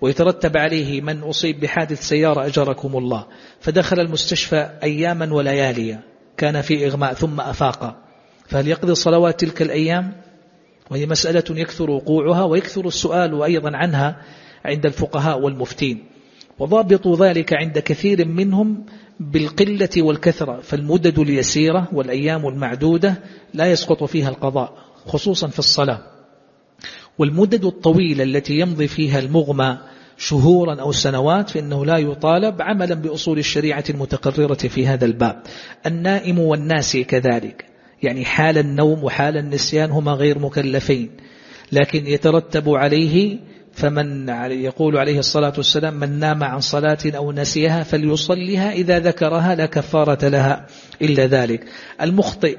ويترتب عليه من أصيب بحادث سيارة أجركم الله فدخل المستشفى أياما ولياليا كان في إغماء ثم أفاق. فهل يقضي صلوات تلك الأيام؟ وهي مسألة يكثر وقوعها ويكثر السؤال أيضا عنها عند الفقهاء والمفتين. وضابط ذلك عند كثير منهم بالقلة والكثرة فالمدد اليسيرة والأيام المعدودة لا يسقط فيها القضاء خصوصا في الصلاة. والمدد الطويلة التي يمضي فيها المغمى شهورا أو سنوات فإنه لا يطالب عملا بأصول الشريعة المتقررة في هذا الباب. النائم والناسي كذلك يعني حال النوم وحال النسيان هما غير مكلفين لكن يترتب عليه فمن يقول عليه الصلاة والسلام من نام عن صلاة أو نسيها فليصليها إذا ذكرها لا كفارة لها إلا ذلك. المخطئ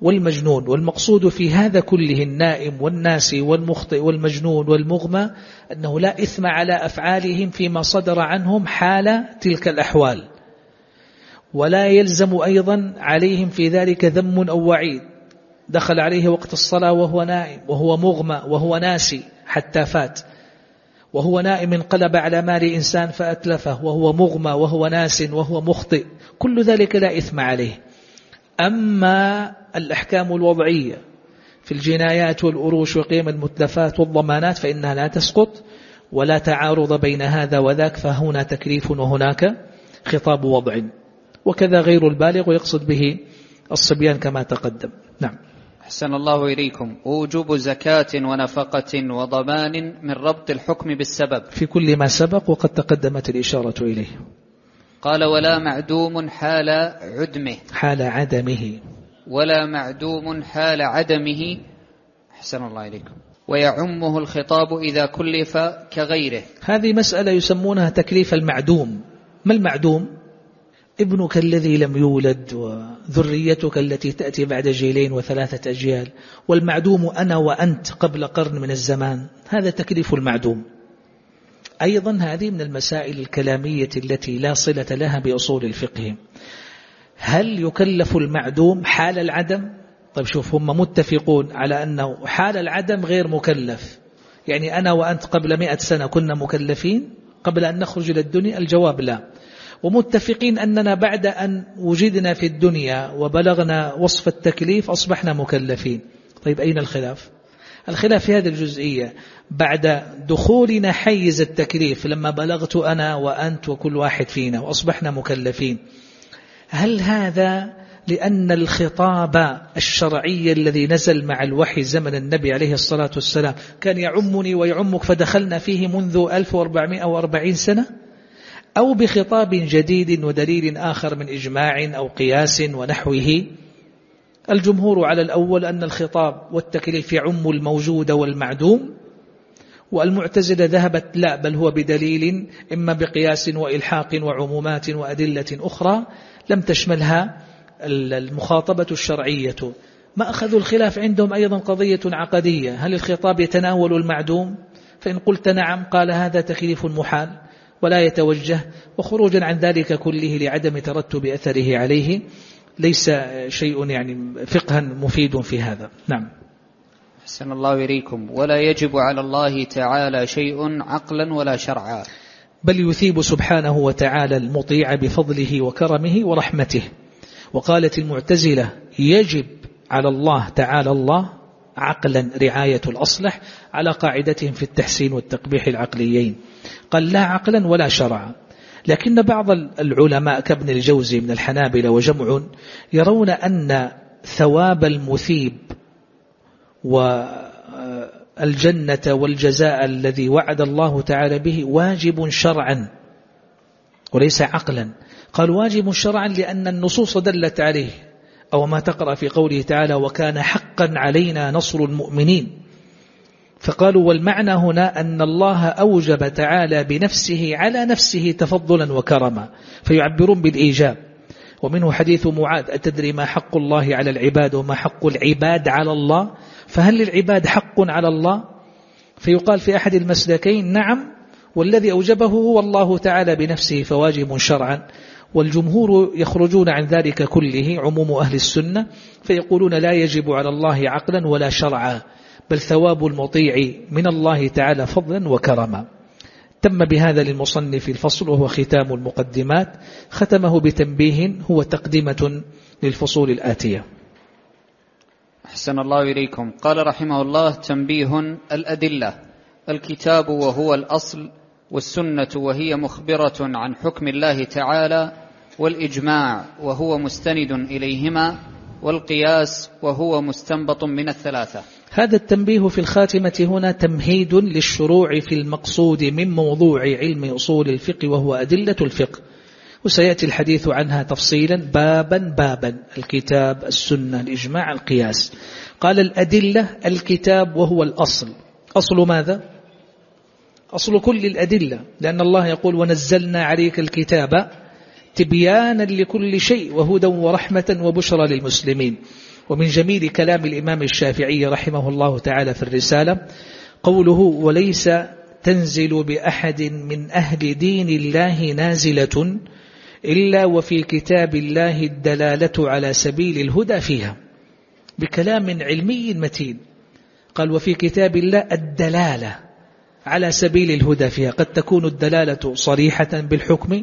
والمجنون والمقصود في هذا كله النائم والناسي والمخطئ والمجنون والمغمى أنه لا إثم على أفعالهم فيما صدر عنهم حال تلك الأحوال. ولا يلزم أيضا عليهم في ذلك ذم أو وعيد. دخل عليه وقت الصلاة وهو نائم وهو مغمى وهو ناسي حتى فات. وهو نائم انقلب على مال إنسان فأتلفه وهو مغمى وهو ناس وهو مخطئ. كل ذلك لا إثم عليه. أما الأحكام الوضعية في الجنايات والأروش وقيم المتلفات والضمانات فإنها لا تسقط ولا تعارض بين هذا وذاك فهنا تكليف وهناك خطاب وضع. وكذا غير البالغ ويقصد به الصبيان كما تقدم. نعم. أحسن الله إليكم. وجوب زكاة ونفقة وضمان من ربط الحكم بالسبب. في كل ما سبق وقد تقدمت الإشارة إليه. قال ولا معدوم حال عدمه. حال عدمه. ولا معدوم حال عدمه. أحسن الله إليكم. ويعمه الخطاب إذا كلف كغيره. هذه مسألة يسمونها تكليف المعدوم. ما المعدوم؟ ابنك الذي لم يولد وذريتك التي تأتي بعد جيلين وثلاثة أجيال والمعدوم أنا وأنت قبل قرن من الزمان. هذا تكليف المعدوم. أيضا هذه من المسائل الكلامية التي لا صلة لها بأصول الفقه. هل يكلف المعدوم حال العدم؟ طيب شوف هم متفقون على أنه حال العدم غير مكلف. يعني أنا وأنت قبل مئة سنة كنا مكلفين قبل أن نخرج إلى الدنيا الجواب لا. ومتفقين أننا بعد أن وجدنا في الدنيا وبلغنا وصف التكليف أصبحنا مكلفين. طيب أين الخلاف؟ الخلاف في هذه الجزئية. بعد دخولنا حيز التكليف لما بلغت أنا وأنت وكل واحد فينا وأصبحنا مكلفين. هل هذا لأن الخطاب الشرعي الذي نزل مع الوحي زمن النبي عليه الصلاة والسلام كان يعمني ويعمك فدخلنا فيه منذ 1440 سنة؟ أو بخطاب جديد ودليل آخر من إجماع أو قياس ونحوه. الجمهور على الأول أن الخطاب والتكليف يعم الموجود والمعدوم والمعتزلة ذهبت لا بل هو بدليل إما بقياس وإلحاق وعمومات وأدلة أخرى لم تشملها المخاطبة الشرعية. ما أخذوا الخلاف عندهم أيضا قضية عقدية. هل الخطاب يتناول المعدوم؟ فإن قلت نعم قال هذا تكليف محال. ولا يتوجه وخروجا عن ذلك كله لعدم ترتب أثره عليه. ليس شيء يعني فقها مفيد في هذا. نعم. أحسن الله إليكم. ولا يجب على الله تعالى شيء عقلا ولا شرعا. بل يثيب سبحانه وتعالى المطيع بفضله وكرمه ورحمته. وقالت المعتزلة يجب على الله تعالى الله عقلا رعاية الأصلح على قاعدتهم في التحسين والتقبيح العقليين. قال لا عقلا ولا شرعا. لكن بعض العلماء كابن الجوزي من الحنابلة وجمع يرون أن ثواب المثيب والجنة والجزاء الذي وعد الله تعالى به واجب شرعا وليس عقلا. قال واجب شرعا لأن النصوص دلت عليه. أو ما تقرأ في قوله تعالى وكان حقا علينا نصر المؤمنين. فقالوا والمعنى هنا أن الله أوجب تعالى بنفسه على نفسه تفضلا وكرما فيعبرون بالإيجاب. ومنه حديث معاذ أتدري ما حق الله على العباد وما حق العباد على الله؟ فهل للعباد حق على الله؟ فيقال في أحد المسلكين نعم والذي أوجبه هو الله تعالى بنفسه فواجب شرعا. والجمهور يخرجون عن ذلك كله عموم أهل السنة فيقولون لا يجب على الله عقلا ولا شرعا. بل ثواب المطيع من الله تعالى فضلا وكرما. تم بهذا للمصنف الفصل وهو ختام المقدمات. ختمه بتنبيه هو تقدمة للفصول الآتية. أحسن الله إليكم. قال رحمه الله تنبيه الأدلة. الكتاب وهو الأصل والسنة وهي مخبرة عن حكم الله تعالى والإجماع وهو مستند إليهما والقياس وهو مستنبط من الثلاثة. هذا التنبيه في الخاتمة هنا تمهيد للشروع في المقصود من موضوع علم أصول الفقه وهو أدلة الفقه. وسيأتي الحديث عنها تفصيلا بابا بابا الكتاب السنة الإجماع القياس. قال الأدلة الكتاب وهو الأصل. أصل ماذا؟ أصل كل الأدلة. لأن الله يقول ونزلنا عليك الكتاب تبيانا لكل شيء وهدى ورحمة وبشرى للمسلمين ومن جميل كلام الإمام الشافعي رحمه الله تعالى في الرسالة قوله وليس تنزل بأحد من أهل دين الله نازلة إلا وفي كتاب الله الدلالة على سبيل الهدى فيها بكلام علمي متين. قال وفي كتاب الله الدلالة على سبيل الهدى فيها قد تكون الدلالة صريحة بالحكم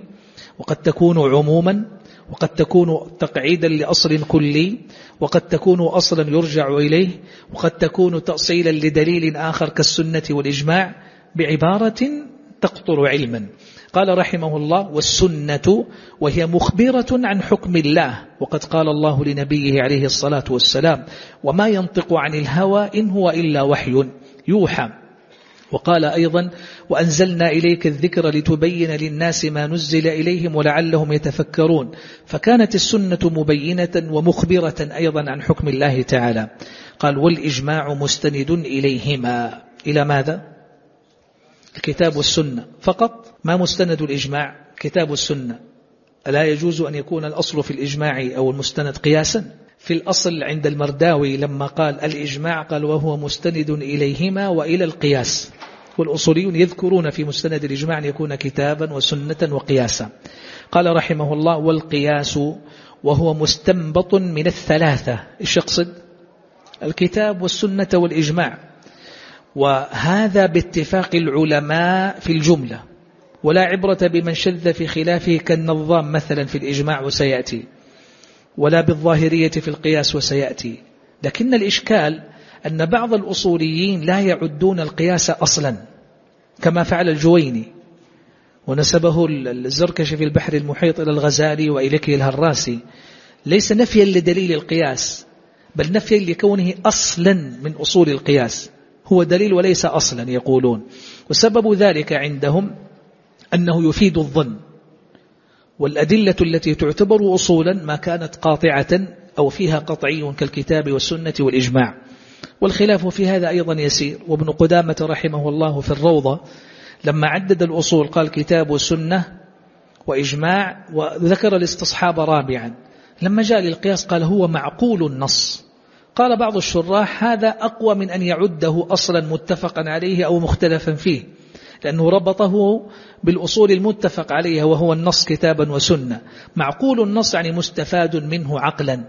وقد تكون عموما وقد تكون تقعيدا لأصل كلي وقد تكون أصلا يرجع إليه وقد تكون تأصيلا لدليل آخر كالسنة والإجماع بعبارة تقطر علما. قال رحمه الله والسنة وهي مخبرة عن حكم الله وقد قال الله لنبيه عليه الصلاة والسلام وما ينطق عن الهوى إن هو إلا وحي يوحى وقال أيضا وأنزلنا إليك الذكر لتبين للناس ما نزل إليهم ولعلهم يتفكرون. فكانت السنة مبينة ومخبرة أيضا عن حكم الله تعالى. قال والإجماع مستند إليهما. إلى ماذا؟ الكتاب والسنة. فقط ما مستند الإجماع؟ كتاب السنة ألا يجوز أن يكون الأصل في الإجماع أو المستند قياسا؟ في الأصل عند المرداوي لما قال الإجماع قال وهو مستند إليهما وإلى القياس. والأصوليون يذكرون في مستند الإجماع أن يكون كتابا وسنة وقياسا. قال رحمه الله والقياس وهو مستنبط من الثلاثة. إيش يقصد؟ الكتاب والسنة والإجماع. وهذا باتفاق العلماء في الجملة. ولا عبرة بمن شذ في خلافه كالنظام مثلا في الإجماع وسيأتي. ولا بالظاهرية في القياس وسيأتي. لكن الإشكال أن بعض الأصوليين لا يعدون القياس أصلا كما فعل الجويني ونسبه الزركشي في البحر المحيط إلى الغزالي وإليكي الهراسي. ليس نفيا لدليل القياس بل نفيا لكونه أصلا من أصول القياس. هو دليل وليس أصلا يقولون. وسبب ذلك عندهم أنه يفيد الظن. والأدلة التي تعتبر أصولا ما كانت قاطعة أو فيها قطعي كالكتاب والسنة والإجماع. والخلاف في هذا أيضا يسير. وابن قدامة رحمه الله في الروضة لما عدد الأصول قال كتاب وسنة وإجماع وذكر الاستصحاب رابعا. لما جاء للقياس قال هو معقول النص. قال بعض الشراح هذا أقوى من أن يعده أصلا متفقا عليه أو مختلفا فيه لأنه ربطه بالأصول المتفق عليها وهو النص كتابا وسنة. معقول النص يعني مستفاد منه عقلا.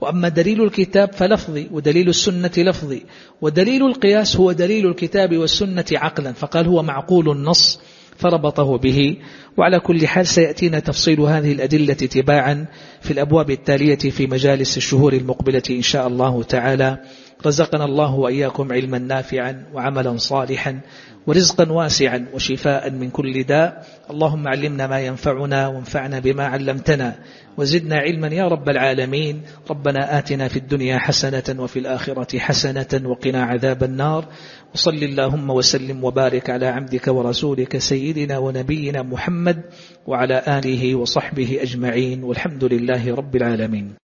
وأما دليل الكتاب فلفظي ودليل السنة لفظي ودليل القياس هو دليل الكتاب والسنة عقلا فقال هو معقول النص فربطه به. وعلى كل حال سيأتينا تفصيل هذه الأدلة تباعا في الأبواب التالية في مجالس الشهور المقبلة إن شاء الله تعالى. رزقنا الله وإياكم علما نافعا وعملا صالحا ورزقا واسعا وشفاء من كل داء. اللهم علمنا ما ينفعنا وانفعنا بما علمتنا وزدنا علما يا رب العالمين. ربنا آتنا في الدنيا حسنة وفي الآخرة حسنة وقنا عذاب النار. وصل اللهم وسلم وبارك على عبدك ورسولك سيدنا ونبينا محمد وعلى آله وصحبه أجمعين. والحمد لله رب العالمين.